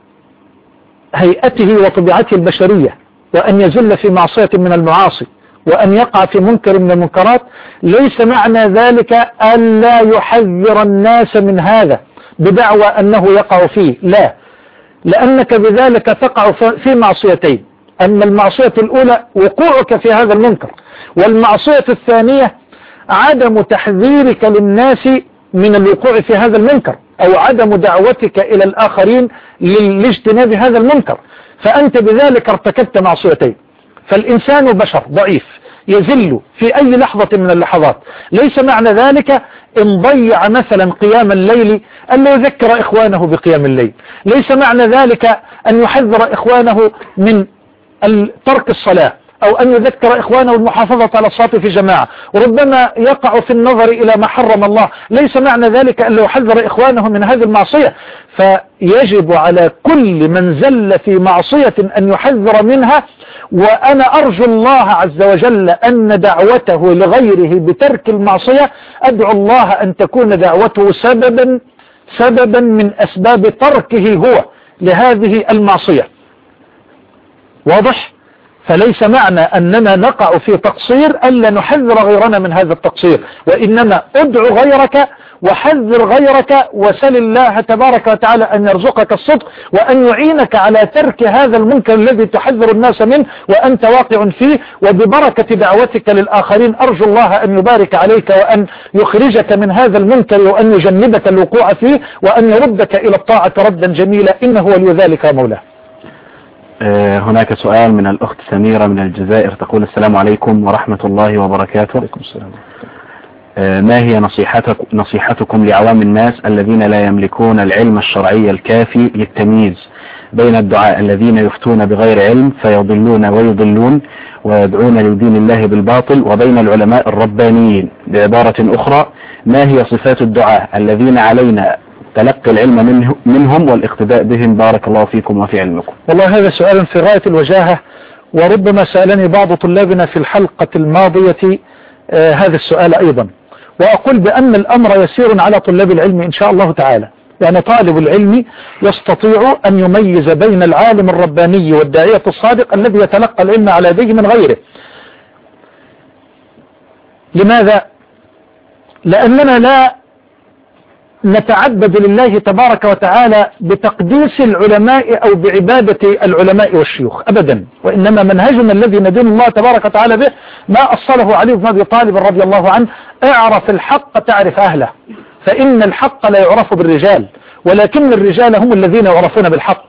وطبيعته البشرية وأن يزل في معصية من المعاصي. وأن يقع في منكر من المنكرات. ليس معنى ذلك ألا يحذر الناس من هذا بدعوى أنه يقع فيه. لا. لأنك بذلك تقع في معصيتين. أما المعصية الأولى وقوعك في هذا المنكر والمعصية الثانية عدم تحذيرك للناس من الوقوع في هذا المنكر أو عدم دعوتك إلى الآخرين لاجتناب هذا المنكر. فأنت بذلك ارتكبت معصيتين. فالإنسان بشر ضعيف يزل في أي لحظة من اللحظات. ليس معنى ذلك إن ضيع مثلا قيام الليل أن يذكر إخوانه بقيام الليل. ليس معنى ذلك أن يحذر إخوانه من ترك الصلاة أو أن يذكر إخوانه المحافظة على الصلاة في جماعة. وربما يقع في النظر إلى ما حرم الله. ليس معنى ذلك أن يحذر إخوانه من هذه المعصية. فيجب على كل من زل في معصية أن يحذر منها وأنا أرجو الله عز وجل أن دعوته لغيره بترك المعصية. أدعو الله أن تكون دعوته سببا سببا من أسباب تركه هو لهذه المعصية. واضح؟ فليس معنى أننا نقع في تقصير ألا نحذر غيرنا من هذا التقصير وإنما ادعو غيرك وحذر غيرك وسل الله تبارك وتعالى أن يرزقك الصدق وأن يعينك على ترك هذا المنكر الذي تحذر الناس منه وأنت واقع فيه وببركة دعوتك للآخرين أرجو الله أن يبارك عليك وأن يخرجك من هذا المنكر وأن يجنبك الوقوع فيه وأن يردك إلى الطاعة ردا جميلا إنه ولي ذلك مولاه هناك سؤال من الأخت سميرة من الجزائر تقول السلام عليكم ورحمة الله وبركاته. عليكم السلام. ما هي نصيحتك نصيحتكم لعوام الناس الذين لا يملكون العلم الشرعي الكافي للتمييز بين الدعاء الذين يفتون بغير علم فيضلون ويضلون ويدعون لدين الله بالباطل وبين العلماء الربانيين. بعبارة أخرى ما هي صفات الدعاء الذين علينا تلقي العلم منه منهم والاقتداء بهم. بارك الله فيكم وفي علمكم. والله هذا سؤال في غاية الوجاهة. وربما سألني بعض طلابنا في الحلقة الماضية آه هذا السؤال أيضا. وأقول بأن الأمر يسير على طلاب العلم إن شاء الله تعالى. يعني طالب العلم يستطيع أن يميز بين العالم الرباني والداعية الصادق الذي يتلقى العلم على يديه من غيره. لماذا؟ لأننا لا نتعبد لله تبارك وتعالى بتقديس العلماء أو بعبادة العلماء والشيوخ أبدا. وإنما منهجنا الذي ندين الله تبارك وتعالى به ما أصله علي بن أبي طالب رضي الله عنه اعرف الحق تعرف أهله. فإن الحق لا يعرف بالرجال ولكن الرجال هم الذين يعرفون بالحق.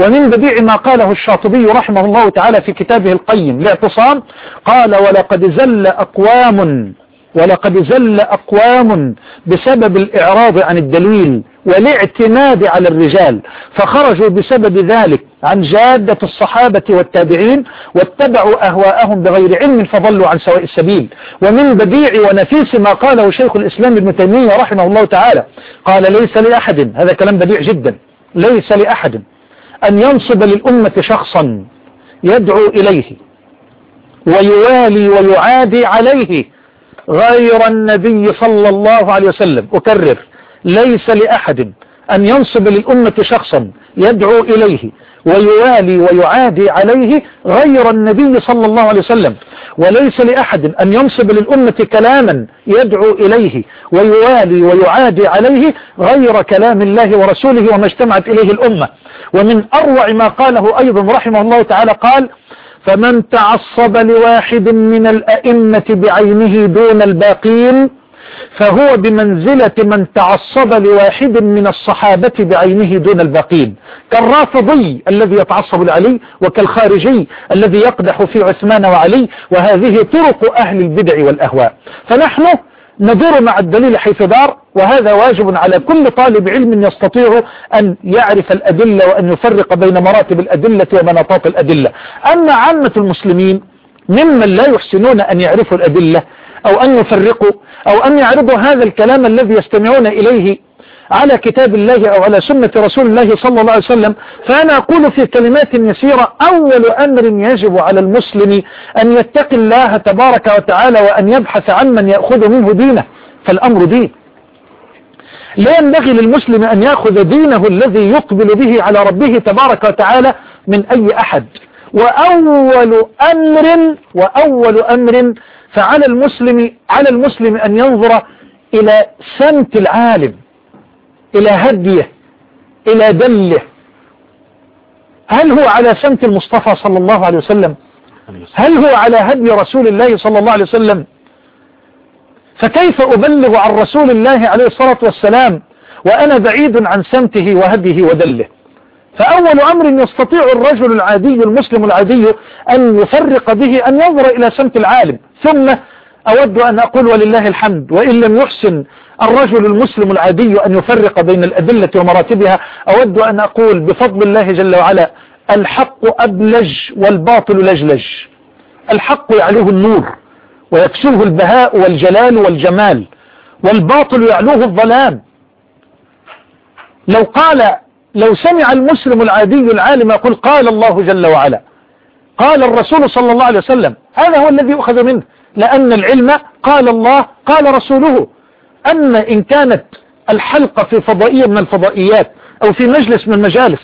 ومن بديع ما قاله الشاطبي رحمه الله تعالى في كتابه القيم الاعتصام قال ولقد زل أقوام ولقد زل أقوام بسبب الإعراض عن الدليل والاعتماد على الرجال فخرجوا بسبب ذلك عن جادة الصحابة والتابعين واتبعوا أهواءهم بغير علم فضلوا عن سواء السبيل. ومن بديع ونفيس ما قاله شيخ الإسلام ابن تيمية رحمه الله تعالى قال ليس لأحد هذا كلام بديع جدا ليس لأحد أن ينصب للأمة شخصا يدعو إليه ويوالي ويعادي عليه غير النبي صلى الله عليه وسلم. أكرر ليس لأحد أن ينصب للأمة شخصا يدعو إليه ويوالي ويعادي عليه غير النبي صلى الله عليه وسلم. وليس لأحد أن ينصب للأمة كلاما يدعو إليه ويوالي ويعادي عليه غير كلام الله ورسوله وما اجتمعت إليه الأمة. ومن أروع ما قاله أيضا رحمه الله تعالى قال فمن تعصب لواحد من الأئمة بعينه دون الباقين فهو بمنزلة من تعصب لواحد من الصحابة بعينه دون الباقين. كالرافضي الذي يتعصب لعلي وكالخارجي الذي يقدح في عثمان وعلي وهذه طرق أهل البدع والأهواء. فنحن ندور مع الدليل حيث دار وهذا واجب على كل طالب علم يستطيع أن يعرف الأدلة وأن يفرق بين مراتب الأدلة ومناطات الأدلة. أما عامة المسلمين ممن لا يحسنون أن يعرفوا الأدلة أو أن يفرقوا أو أن يعرضوا هذا الكلام الذي يستمعون إليه على كتاب الله أو على سنة رسول الله صلى الله عليه وسلم فأنا أقول في كلمات يسيرة أول أمر يجب على المسلم أن يتقي الله تبارك وتعالى وأن يبحث عن من يأخذ منه دينه فالأمر دين. لا ينبغي للمسلم أن يأخذ دينه الذي يقبل به على ربه تبارك وتعالى من أي أحد. وأول أمر وأول أمر فعلى المسلم على المسلم أن ينظر إلى سمت العالم. إلى هديه إلى دله هل هو على سمت المصطفى صلى الله عليه وسلم؟ هل هو على هدي رسول الله صلى الله عليه وسلم؟ فكيف أبلغ عن رسول الله عليه الصلاة والسلام وأنا بعيد عن سمته وهديه ودله؟ فأول أمر يستطيع الرجل العادي المسلم العادي أن يفرق به أن ينظر إلى سمت العالم ثم أود أن أقول ولله الحمد وإن لم يحسن الرجل المسلم العادي أن يفرق بين الأدلة ومراتبها أود أن أقول بفضل الله جل وعلا الحق أبلج والباطل لجلج. الحق يعلوه النور ويكسوه البهاء والجلال والجمال والباطل يعلوه الظلام. لو قال لو سمع المسلم العادي العالم يقول قال الله جل وعلا قال الرسول صلى الله عليه وسلم هذا هو الذي أخذ منه. لأن العلم قال الله قال رسوله. أما إن كانت الحلقة في فضائية من الفضائيات أو في مجلس من المجالس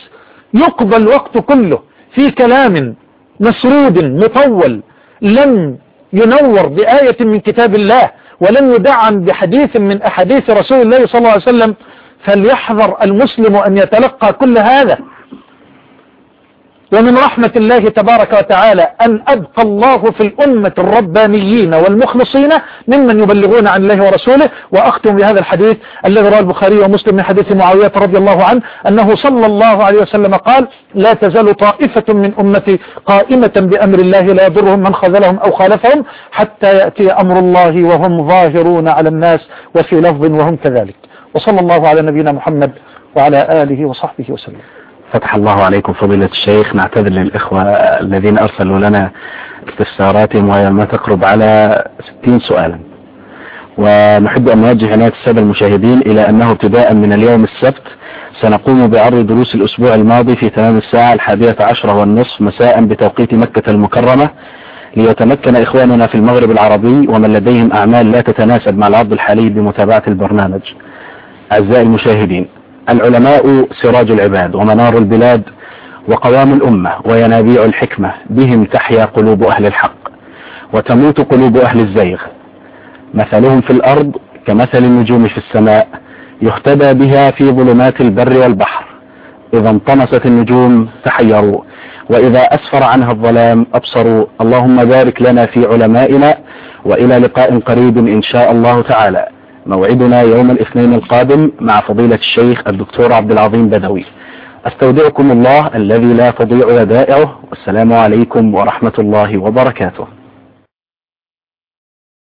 يقضى الوقت كله في كلام مسرود مطول لم ينور بآية من كتاب الله ولم يدعم بحديث من أحاديث رسول الله صلى الله عليه وسلم فليحذر المسلم أن يتلقى كل هذا. ومن رحمة الله تبارك وتعالى أن أبقى الله في الأمة الربانيين والمخلصين ممن يبلغون عن الله ورسوله. وأختم بهذا الحديث الذي رواه البخاري ومسلم من حديث معاوية رضي الله عنه أنه صلى الله عليه وسلم قال لا تزال طائفة من أمتي قائمة بأمر الله لا يضرهم من خذلهم أو خالفهم حتى يأتي أمر الله وهم ظاهرون على الناس وفي لفظ وهم كذلك. وصلى الله على نبينا محمد وعلى آله وصحبه وسلم. فتح الله عليكم فضيلة الشيخ نعتذر للإخوة الذين أرسلوا لنا استفساراتهم وهي ما تقرب على 60 سؤالا. ونحب أن نوجه عناية السادة المشاهدين إلى أنه ابتداء من اليوم السبت سنقوم بعرض دروس الأسبوع الماضي في تمام الساعة الحادية عشرة والنصف مساء بتوقيت مكة المكرمة. ليتمكن إخواننا في المغرب العربي ومن لديهم أعمال لا تتناسب مع العرض الحالي بمتابعة البرنامج. أعزائي المشاهدين العلماء سراج العباد ومنار البلاد وقوام الأمة وينابيع الحكمة بهم تحيا قلوب أهل الحق وتموت قلوب أهل الزيغ. مثلهم في الأرض كمثل النجوم في السماء يهتدى بها في ظلمات البر والبحر. إذا انطمست النجوم تحيروا وإذا أسفر عنها الظلام أبصروا. اللهم بارك لنا في علمائنا وإلى لقاء قريب إن شاء الله تعالى. موعدنا يوم الاثنين القادم مع فضيلة الشيخ الدكتور عبد العظيم بدوي. أستودعكم الله الذي لا تضيع ودائعه. والسلام عليكم ورحمة الله وبركاته.